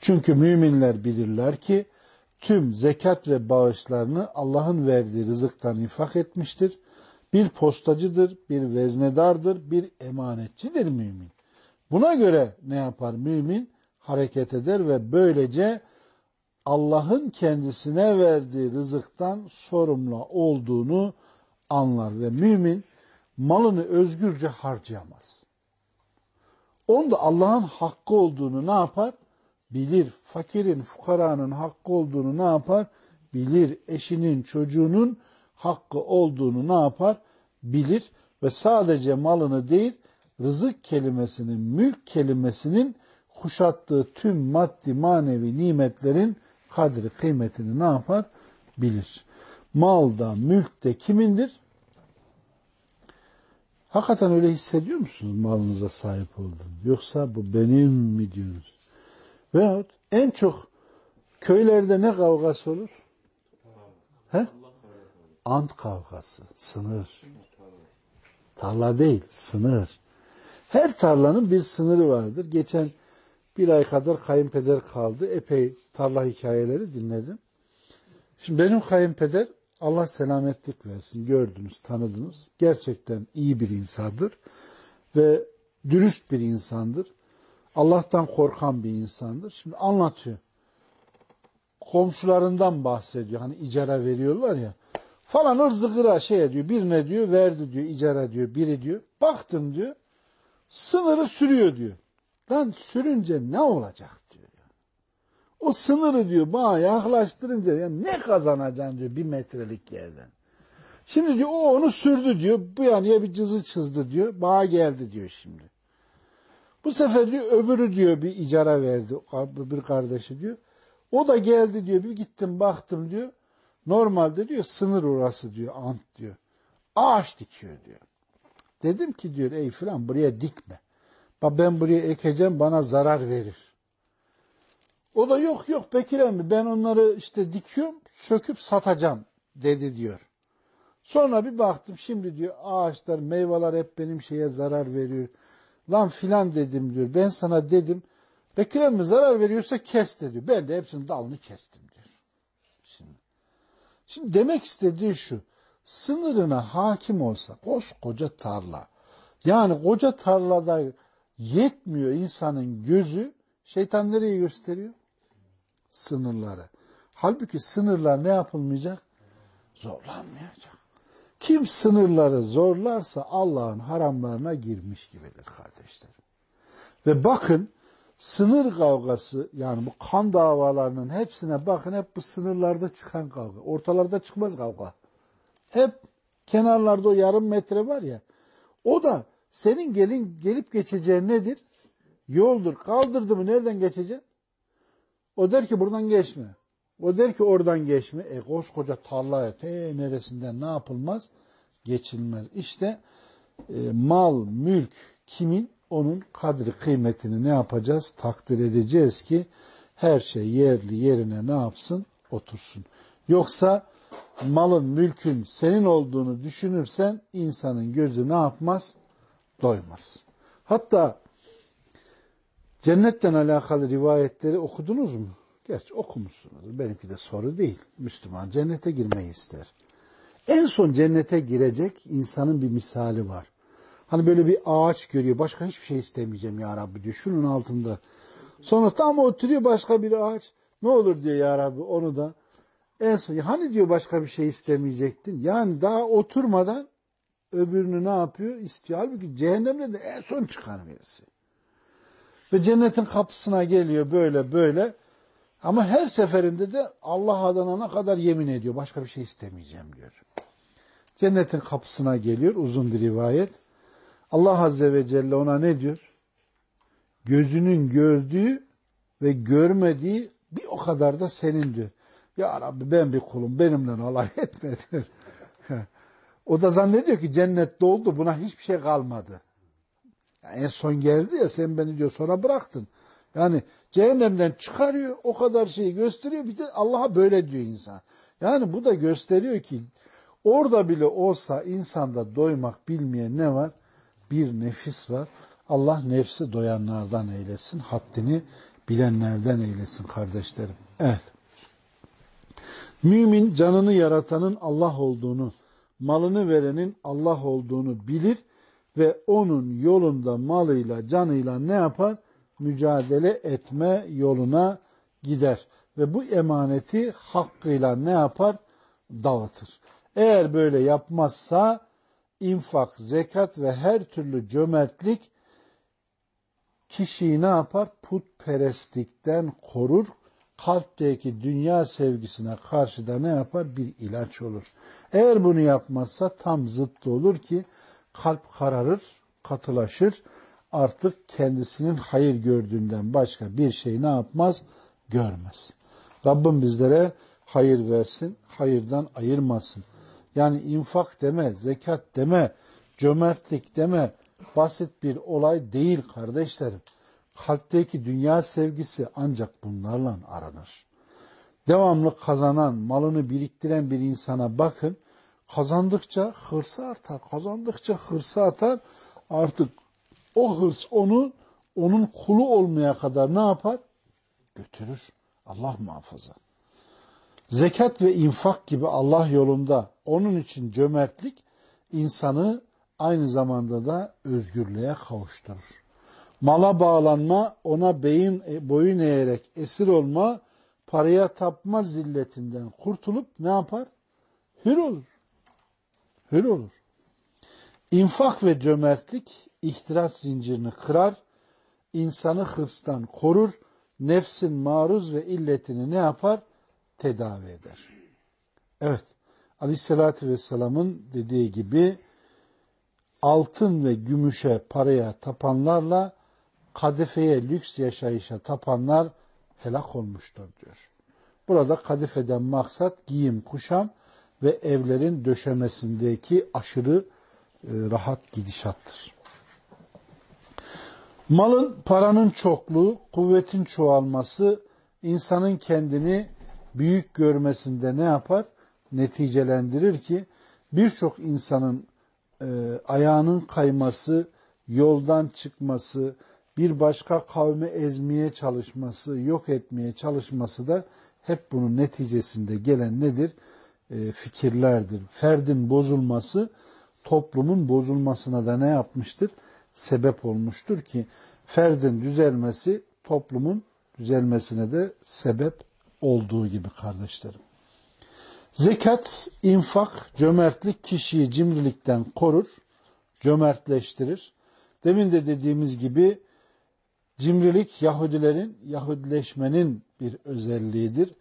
Çünkü müminler bilirler ki tüm zekat ve bağışlarını Allah'ın verdiği rızıktan infak etmiştir. Bir postacıdır, bir veznedardır, bir emanetçidir mümin. Buna göre ne yapar mümin? Hareket eder ve böylece Allah'ın kendisine verdiği rızıktan sorumlu olduğunu anlar ve mümin malını özgürce harcayamaz. Onda Allah'ın hakkı olduğunu ne yapar? Bilir. Fakirin, fukaranın hakkı olduğunu ne yapar? Bilir. Eşinin, çocuğunun hakkı olduğunu ne yapar? Bilir. Ve sadece malını değil, rızık kelimesinin, mülk kelimesinin kuşattığı tüm maddi manevi nimetlerin kadri kıymetini ne yapar? Bilir. Malda, mülkte kimindir? Hakikaten öyle hissediyor musunuz malınıza sahip olduğunu? Yoksa bu benim mi diyorsunuz? Veyahut en çok köylerde ne kavgası olur? He? Ant kavgası, sınır. Tarla değil, sınır. Her tarlanın bir sınırı vardır. Geçen bir ay kadar kayınpeder kaldı. Epey tarla hikayeleri dinledim. Şimdi benim kayınpeder Allah selametlik versin. Gördünüz, tanıdınız. Gerçekten iyi bir insandır. Ve dürüst bir insandır. Allah'tan korkan bir insandır. Şimdi anlatıyor. Komşularından bahsediyor. Hani icara veriyorlar ya. Falan ırzı gıra şey diyor. Birine diyor verdi diyor. icara diyor. Biri diyor. Baktım diyor. Sınırı sürüyor diyor. Lan sürünce ne olacak diyor. O sınırı diyor bana yaklaştırınca ya ne kazanacaksın diyor bir metrelik yerden. Şimdi diyor o onu sürdü diyor. Bu yanıya bir cızı çizdi diyor. Bana geldi diyor şimdi. Bu sefer diyor öbürü diyor bir icara verdi bir kardeşi diyor. O da geldi diyor bir gittim baktım diyor. Normalde diyor sınır orası diyor ant diyor. Ağaç dikiyor diyor. Dedim ki diyor ey filan buraya dikme. Bak ben buraya ekeceğim bana zarar verir. O da yok yok Bekir emmi ben onları işte dikiyorum söküp satacağım dedi diyor. Sonra bir baktım şimdi diyor ağaçlar meyveler hep benim şeye zarar veriyor. Lan filan dedim diyor ben sana dedim Bekir emmi zarar veriyorsa kes de diyor. Ben de hepsinin dalını kestim şimdi demek istediği şu sınırına hakim olsa koskoca tarla yani koca tarlada yetmiyor insanın gözü şeytan nereye gösteriyor? Sınırları. Halbuki sınırlar ne yapılmayacak? Zorlanmayacak. Kim sınırları zorlarsa Allah'ın haramlarına girmiş gibidir kardeşlerim. Ve bakın sınır kavgası yani bu kan davalarının hepsine bakın hep bu sınırlarda çıkan kavga. Ortalarda çıkmaz kavga. Hep kenarlarda o yarım metre var ya o da senin gelin gelip geçeceğin nedir? Yoldur. Kaldırdı mı nereden geçeceksin? O der ki buradan geçme. O der ki oradan geçme. E koskoca tarlaya te neresinden ne yapılmaz? Geçilmez. İşte e, mal, mülk kimin? Onun kadri kıymetini ne yapacağız? Takdir edeceğiz ki her şey yerli yerine ne yapsın? Otursun. Yoksa malın, mülkün senin olduğunu düşünürsen insanın gözü ne yapmaz? Doymaz. Hatta cennetten alakalı rivayetleri okudunuz mu? Gerçi okumuşsunuz. Benimki de soru değil. Müslüman cennete girmeyi ister. En son cennete girecek insanın bir misali var. Hani böyle bir ağaç görüyor. Başka hiçbir şey istemeyeceğim ya Rabbi diyor. Şunun altında. Sonra tam oturuyor başka bir ağaç. Ne olur diyor ya Rabbi onu da. En son hani diyor başka bir şey istemeyecektin. Yani daha oturmadan öbürünü ne yapıyor? İstiyor. Halbuki cehennemde de en son çıkan birisi. Ve cennetin kapısına geliyor böyle böyle. Ama her seferinde de Allah adına ne kadar yemin ediyor. Başka bir şey istemeyeceğim diyor. Cennetin kapısına geliyor. Uzun bir rivayet. Allah Azze ve Celle ona ne diyor? Gözünün gördüğü ve görmediği bir o kadar da senin diyor. Ya Rabbi ben bir kulum benimle alay etme diyor. o da zannediyor ki cennet doldu buna hiçbir şey kalmadı. Yani en son geldi ya sen beni diyor sonra bıraktın. Yani cehennemden çıkarıyor o kadar şeyi gösteriyor bir de Allah'a böyle diyor insan. Yani bu da gösteriyor ki orada bile olsa insanda doymak bilmeyen ne var? Bir nefis var. Allah nefsi doyanlardan eylesin. Haddini bilenlerden eylesin kardeşlerim. Evet. Mümin canını yaratanın Allah olduğunu, malını verenin Allah olduğunu bilir ve onun yolunda malıyla, canıyla ne yapar? Mücadele etme yoluna gider. Ve bu emaneti hakkıyla ne yapar? Dağıtır. Eğer böyle yapmazsa infak, zekat ve her türlü cömertlik kişiyi ne yapar? Putperestlikten korur, kalpteki dünya sevgisine karşı da ne yapar? Bir ilaç olur. Eğer bunu yapmazsa tam zıttı olur ki kalp kararır, katılaşır, artık kendisinin hayır gördüğünden başka bir şey ne yapmaz? Görmez. Rabbim bizlere hayır versin, hayırdan ayırmasın. Yani infak deme, zekat deme, cömertlik deme basit bir olay değil kardeşlerim. Kalpteki dünya sevgisi ancak bunlarla aranır. Devamlı kazanan, malını biriktiren bir insana bakın. Kazandıkça hırsı artar, kazandıkça hırsı artar. Artık o hırs onu onun kulu olmaya kadar ne yapar? Götürür. Allah muhafaza. Zekat ve infak gibi Allah yolunda onun için cömertlik insanı aynı zamanda da özgürlüğe kavuşturur. Mala bağlanma, ona beyin, e, boyun eğerek esir olma, paraya tapma zilletinden kurtulup ne yapar? Hür olur. Hür olur. İnfak ve cömertlik ihtiras zincirini kırar, insanı hırstan korur, nefsin maruz ve illetini ne yapar? Tedavi eder. Evet, Aleyhisselatü Vesselam'ın dediği gibi altın ve gümüşe, paraya tapanlarla kadifeye, lüks yaşayışa tapanlar helak olmuştur diyor. Burada kadifeden maksat giyim, kuşam ve evlerin döşemesindeki aşırı e, rahat gidişattır. Malın, paranın çokluğu, kuvvetin çoğalması insanın kendini büyük görmesinde ne yapar? Neticelendirir ki birçok insanın e, ayağının kayması, yoldan çıkması, bir başka kavmi ezmeye çalışması, yok etmeye çalışması da hep bunun neticesinde gelen nedir? E, fikirlerdir. Ferdin bozulması toplumun bozulmasına da ne yapmıştır? Sebep olmuştur ki ferdin düzelmesi toplumun düzelmesine de sebep olduğu gibi kardeşlerim. Zekat, infak, cömertlik kişiyi cimrilikten korur, cömertleştirir. Demin de dediğimiz gibi cimrilik Yahudilerin, Yahudileşmenin bir özelliğidir.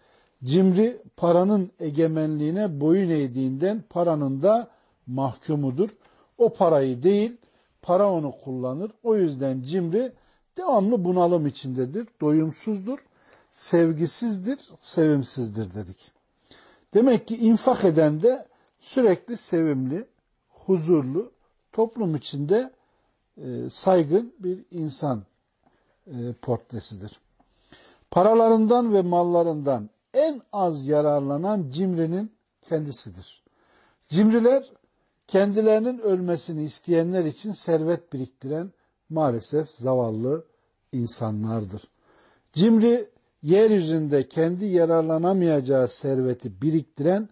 Cimri paranın egemenliğine boyun eğdiğinden paranın da mahkumudur. O parayı değil, para onu kullanır. O yüzden cimri devamlı bunalım içindedir, doyumsuzdur, sevgisizdir, sevimsizdir dedik. Demek ki infak eden de sürekli sevimli, huzurlu, toplum içinde e, saygın bir insan e, portresidir. Paralarından ve mallarından en az yararlanan cimrinin kendisidir. Cimriler kendilerinin ölmesini isteyenler için servet biriktiren maalesef zavallı insanlardır. Cimri yeryüzünde kendi yararlanamayacağı serveti biriktiren,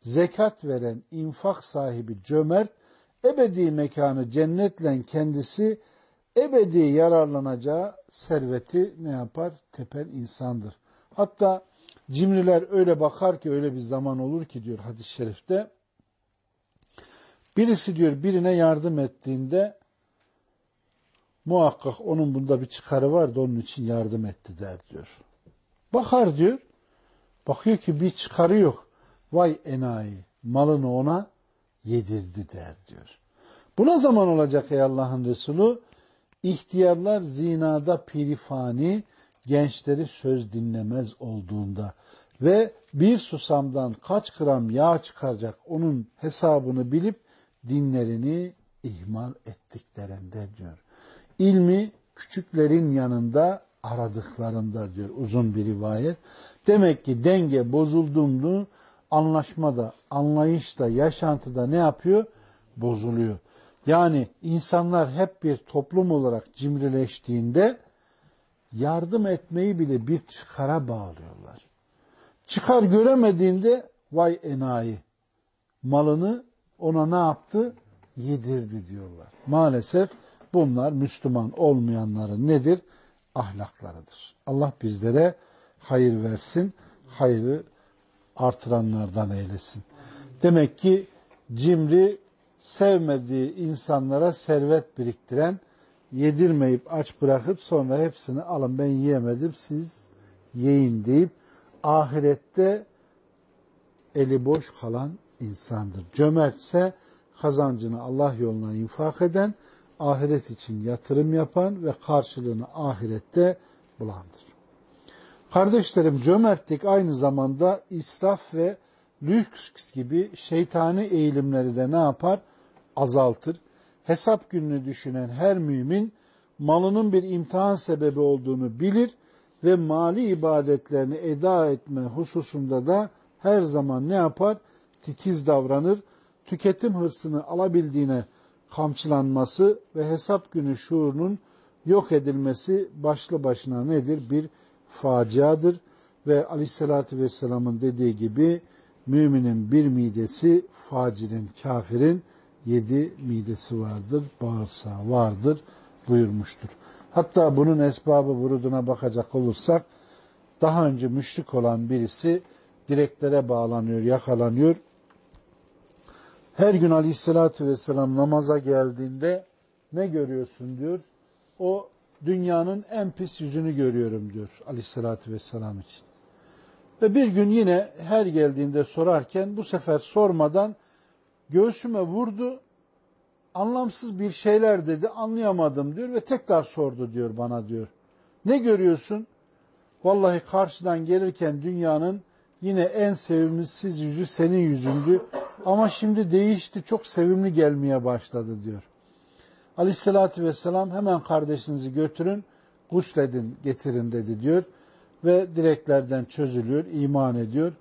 zekat veren, infak sahibi cömert, ebedi mekanı cennetle kendisi ebedi yararlanacağı serveti ne yapar? Tepen insandır. Hatta cimriler öyle bakar ki öyle bir zaman olur ki diyor hadis-i şerifte. Birisi diyor birine yardım ettiğinde muhakkak onun bunda bir çıkarı vardı onun için yardım etti der diyor. Bakar diyor. Bakıyor ki bir çıkarı yok. Vay enayi malını ona yedirdi der diyor. Bu ne zaman olacak ey Allah'ın Resulü? İhtiyarlar zinada pirifani, gençleri söz dinlemez olduğunda ve bir susamdan kaç gram yağ çıkacak onun hesabını bilip dinlerini ihmal ettiklerinde diyor. İlmi küçüklerin yanında aradıklarında diyor uzun bir rivayet. Demek ki denge bozulduğunda anlaşmada, anlayışta, yaşantıda ne yapıyor? Bozuluyor. Yani insanlar hep bir toplum olarak cimrileştiğinde yardım etmeyi bile bir çıkara bağlıyorlar. Çıkar göremediğinde vay enayi malını ona ne yaptı? Yedirdi diyorlar. Maalesef bunlar Müslüman olmayanların nedir? Ahlaklarıdır. Allah bizlere hayır versin, hayrı artıranlardan eylesin. Demek ki cimri sevmediği insanlara servet biriktiren, yedirmeyip aç bırakıp sonra hepsini alın ben yiyemedim siz yiyin deyip ahirette eli boş kalan insandır. Cömertse kazancını Allah yoluna infak eden, ahiret için yatırım yapan ve karşılığını ahirette bulandır. Kardeşlerim cömertlik aynı zamanda israf ve lüks gibi şeytani eğilimleri de ne yapar? Azaltır. Hesap gününü düşünen her mümin malının bir imtihan sebebi olduğunu bilir ve mali ibadetlerini eda etme hususunda da her zaman ne yapar? Titiz davranır. Tüketim hırsını alabildiğine kamçılanması ve hesap günü şuurunun yok edilmesi başlı başına nedir? Bir faciadır ve aleyhissalatü vesselamın dediği gibi müminin bir midesi, facirin, kafirin yedi midesi vardır, bağırsağı vardır buyurmuştur. Hatta bunun esbabı vuruduna bakacak olursak daha önce müşrik olan birisi direklere bağlanıyor, yakalanıyor. Her gün aleyhissalatü vesselam namaza geldiğinde ne görüyorsun diyor. O dünyanın en pis yüzünü görüyorum diyor aleyhissalatü vesselam için. Ve bir gün yine her geldiğinde sorarken bu sefer sormadan göğsüme vurdu. Anlamsız bir şeyler dedi anlayamadım diyor ve tekrar sordu diyor bana diyor. Ne görüyorsun? Vallahi karşıdan gelirken dünyanın yine en sevimsiz yüzü senin yüzündü. Ama şimdi değişti çok sevimli gelmeye başladı diyor. Aleyhissalatü vesselam hemen kardeşinizi götürün, gusledin, getirin dedi diyor. Ve direklerden çözülüyor, iman ediyor.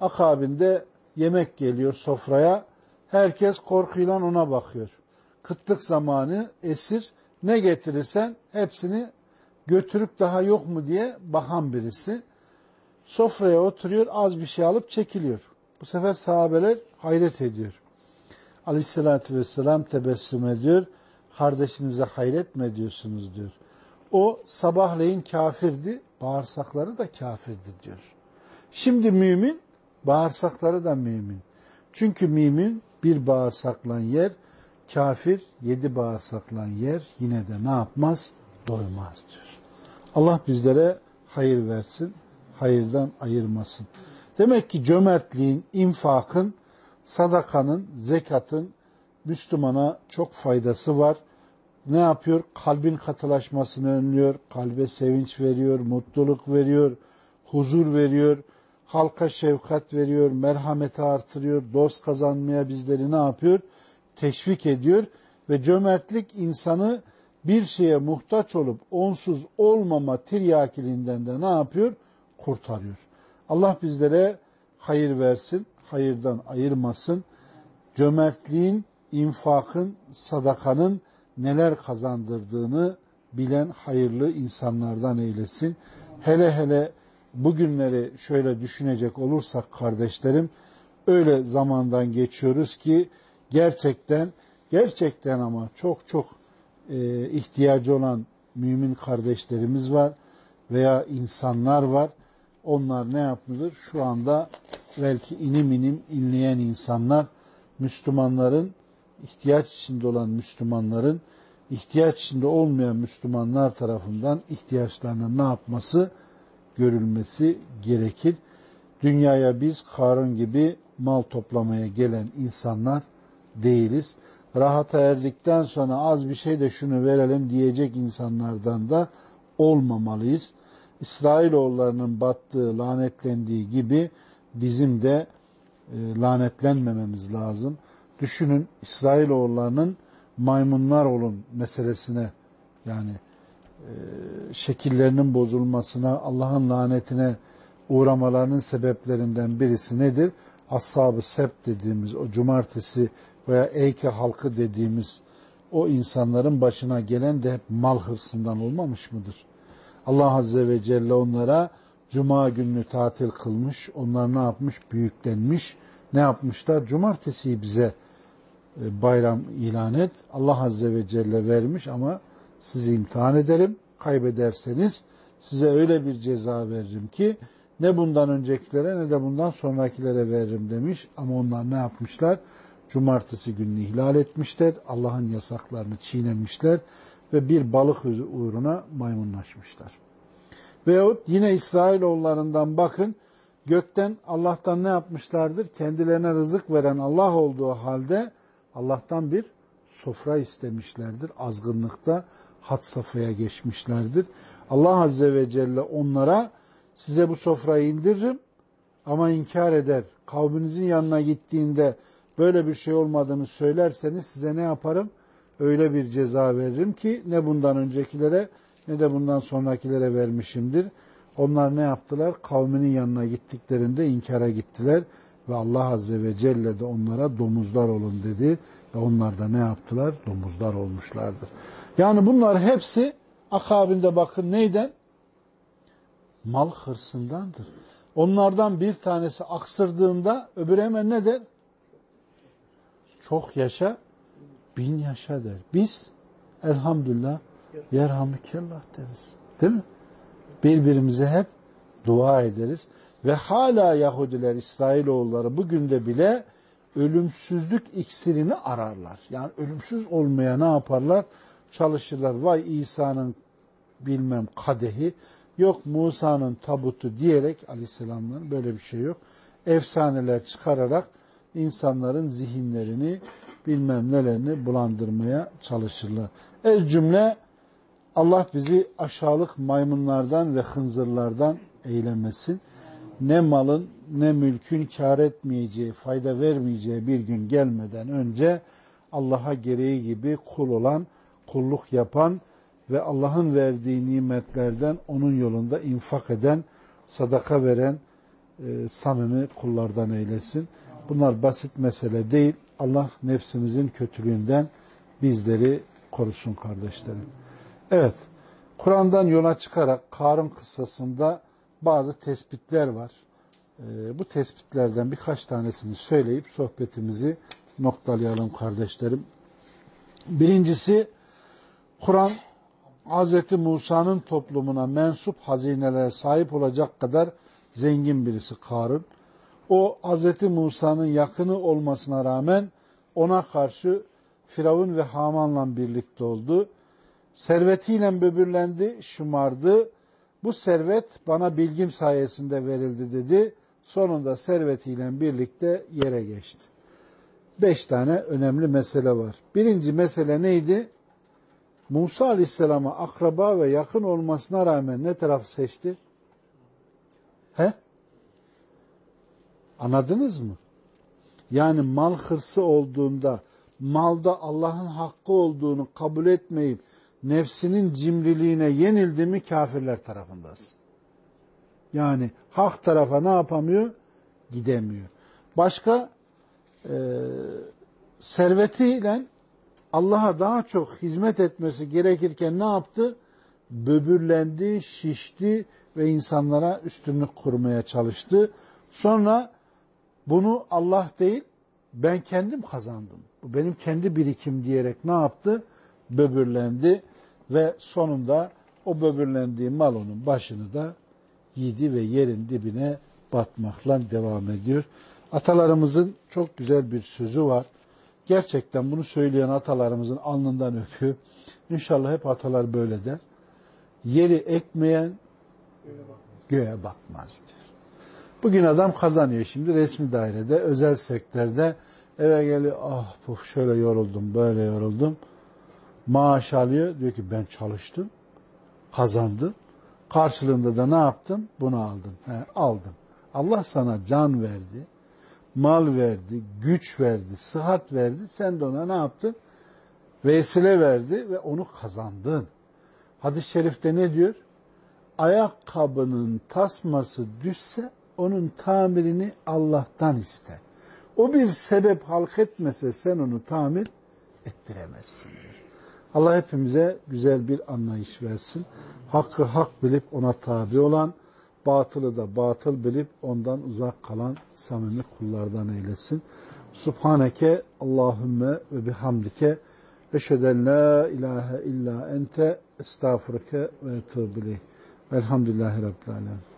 Akabinde yemek geliyor sofraya. Herkes korkuyla ona bakıyor. Kıtlık zamanı esir ne getirirsen hepsini götürüp daha yok mu diye bakan birisi. Sofraya oturuyor az bir şey alıp çekiliyor. Bu sefer sahabeler hayret ediyor. Aleyhissalatü vesselam tebessüm ediyor kardeşinize hayret mi ediyorsunuz diyor. O sabahleyin kafirdi, bağırsakları da kafirdi diyor. Şimdi mümin, bağırsakları da mümin. Çünkü mümin bir bağırsakla yer, kafir yedi bağırsakla yer yine de ne yapmaz? Doymaz diyor. Allah bizlere hayır versin, hayırdan ayırmasın. Demek ki cömertliğin, infakın, sadakanın, zekatın Müslümana çok faydası var ne yapıyor? Kalbin katılaşmasını önlüyor, kalbe sevinç veriyor, mutluluk veriyor, huzur veriyor, halka şefkat veriyor, merhameti artırıyor, dost kazanmaya bizleri ne yapıyor? Teşvik ediyor ve cömertlik insanı bir şeye muhtaç olup onsuz olmama tiryakiliğinden de ne yapıyor? Kurtarıyor. Allah bizlere hayır versin, hayırdan ayırmasın. Cömertliğin, infakın, sadakanın, neler kazandırdığını bilen hayırlı insanlardan eylesin. Hele hele bugünleri şöyle düşünecek olursak kardeşlerim, öyle zamandan geçiyoruz ki gerçekten, gerçekten ama çok çok e, ihtiyacı olan mümin kardeşlerimiz var veya insanlar var. Onlar ne yapılır? Şu anda belki inim inim inleyen insanlar Müslümanların ihtiyaç içinde olan Müslümanların ihtiyaç içinde olmayan Müslümanlar tarafından ihtiyaçlarına ne yapması görülmesi gerekir. Dünyaya biz Karun gibi mal toplamaya gelen insanlar değiliz. Rahata erdikten sonra az bir şey de şunu verelim diyecek insanlardan da olmamalıyız. İsrailoğullarının battığı, lanetlendiği gibi bizim de e, lanetlenmememiz lazım. Düşünün İsrailoğullarının maymunlar olun meselesine yani e, şekillerinin bozulmasına, Allah'ın lanetine uğramalarının sebeplerinden birisi nedir? Ashab-ı Sebt dediğimiz o cumartesi veya Eyke halkı dediğimiz o insanların başına gelen de hep mal hırsından olmamış mıdır? Allah Azze ve Celle onlara cuma gününü tatil kılmış, onlar ne yapmış? Büyüklenmiş. Ne yapmışlar? Cumartesiyi bize e, bayram ilan et. Allah Azze ve Celle vermiş ama sizi imtihan ederim. Kaybederseniz size öyle bir ceza veririm ki ne bundan öncekilere ne de bundan sonrakilere veririm demiş. Ama onlar ne yapmışlar? Cumartesi gününü ihlal etmişler. Allah'ın yasaklarını çiğnemişler ve bir balık uğruna maymunlaşmışlar. Veyahut yine İsrailoğullarından bakın gökten Allah'tan ne yapmışlardır? Kendilerine rızık veren Allah olduğu halde Allah'tan bir sofra istemişlerdir. Azgınlıkta had safhaya geçmişlerdir. Allah Azze ve Celle onlara size bu sofrayı indiririm ama inkar eder. Kavminizin yanına gittiğinde böyle bir şey olmadığını söylerseniz size ne yaparım? Öyle bir ceza veririm ki ne bundan öncekilere ne de bundan sonrakilere vermişimdir. Onlar ne yaptılar? Kavminin yanına gittiklerinde inkara gittiler ve Allah Azze ve Celle de onlara domuzlar olun dedi ve onlar da ne yaptılar? Domuzlar olmuşlardır. Yani bunlar hepsi akabinde bakın neyden? Mal hırsındandır. Onlardan bir tanesi aksırdığında öbürü hemen ne der? Çok yaşa, bin yaşa der. Biz elhamdülillah yerhamdülillah deriz. Değil mi? Birbirimize hep dua ederiz. Ve hala Yahudiler, İsrailoğulları bugün de bile ölümsüzlük iksirini ararlar. Yani ölümsüz olmaya ne yaparlar? Çalışırlar. Vay İsa'nın bilmem kadehi, yok Musa'nın tabutu diyerek aleyhisselamların böyle bir şey yok. Efsaneler çıkararak insanların zihinlerini bilmem nelerini bulandırmaya çalışırlar. Ez cümle Allah bizi aşağılık maymunlardan ve hınzırlardan eylemesin. Ne malın ne mülkün kar etmeyeceği, fayda vermeyeceği bir gün gelmeden önce Allah'a gereği gibi kul olan, kulluk yapan ve Allah'ın verdiği nimetlerden onun yolunda infak eden, sadaka veren e, samimi kullardan eylesin. Bunlar basit mesele değil. Allah nefsimizin kötülüğünden bizleri korusun kardeşlerim. Evet, Kur'an'dan yola çıkarak Karun kıssasında bazı tespitler var. E, bu tespitlerden birkaç tanesini söyleyip sohbetimizi noktalayalım kardeşlerim. Birincisi, Kur'an Hz. Musa'nın toplumuna mensup hazinelere sahip olacak kadar zengin birisi Karun. O Hz. Musa'nın yakını olmasına rağmen ona karşı Firavun ve Haman'la birlikte oldu. Servetiyle böbürlendi, şımardı. Bu servet bana bilgim sayesinde verildi dedi. Sonunda servetiyle birlikte yere geçti. Beş tane önemli mesele var. Birinci mesele neydi? Musa Aleyhisselam'a akraba ve yakın olmasına rağmen ne tarafı seçti? He? Anladınız mı? Yani mal hırsı olduğunda, malda Allah'ın hakkı olduğunu kabul etmeyip nefsinin cimriliğine yenildi mi kafirler tarafındasın. Yani hak tarafa ne yapamıyor? Gidemiyor. Başka e, servetiyle Allah'a daha çok hizmet etmesi gerekirken ne yaptı? Böbürlendi, şişti ve insanlara üstünlük kurmaya çalıştı. Sonra bunu Allah değil, ben kendim kazandım. Bu benim kendi birikim diyerek ne yaptı? Böbürlendi ve sonunda o böbürlendiği mal onun başını da yedi ve yerin dibine batmakla devam ediyor. Atalarımızın çok güzel bir sözü var. Gerçekten bunu söyleyen atalarımızın alnından öpüyor. İnşallah hep atalar böyle der. Yeri ekmeyen göğe bakmaz diyor. Bugün adam kazanıyor şimdi resmi dairede, özel sektörde eve geliyor. Ah puf şöyle yoruldum, böyle yoruldum. Maaş alıyor. Diyor ki ben çalıştım, kazandım. Karşılığında da ne yaptım? Bunu aldım. He, aldım. Allah sana can verdi mal verdi, güç verdi, sıhhat verdi. Sen de ona ne yaptın? Vesile verdi ve onu kazandın. Hadis-i şerifte ne diyor? Ayakkabının tasması düşse onun tamirini Allah'tan iste. O bir sebep halk etmese sen onu tamir ettiremezsin. Allah hepimize güzel bir anlayış versin. Hakkı hak bilip ona tabi olan, batılı da batıl bilip ondan uzak kalan samimi kullardan eylesin. Subhaneke Allahümme ve bihamdike eşheden la ilahe illa ente estağfurke ve etubileyh. Velhamdülillahi Rabbil Alemin.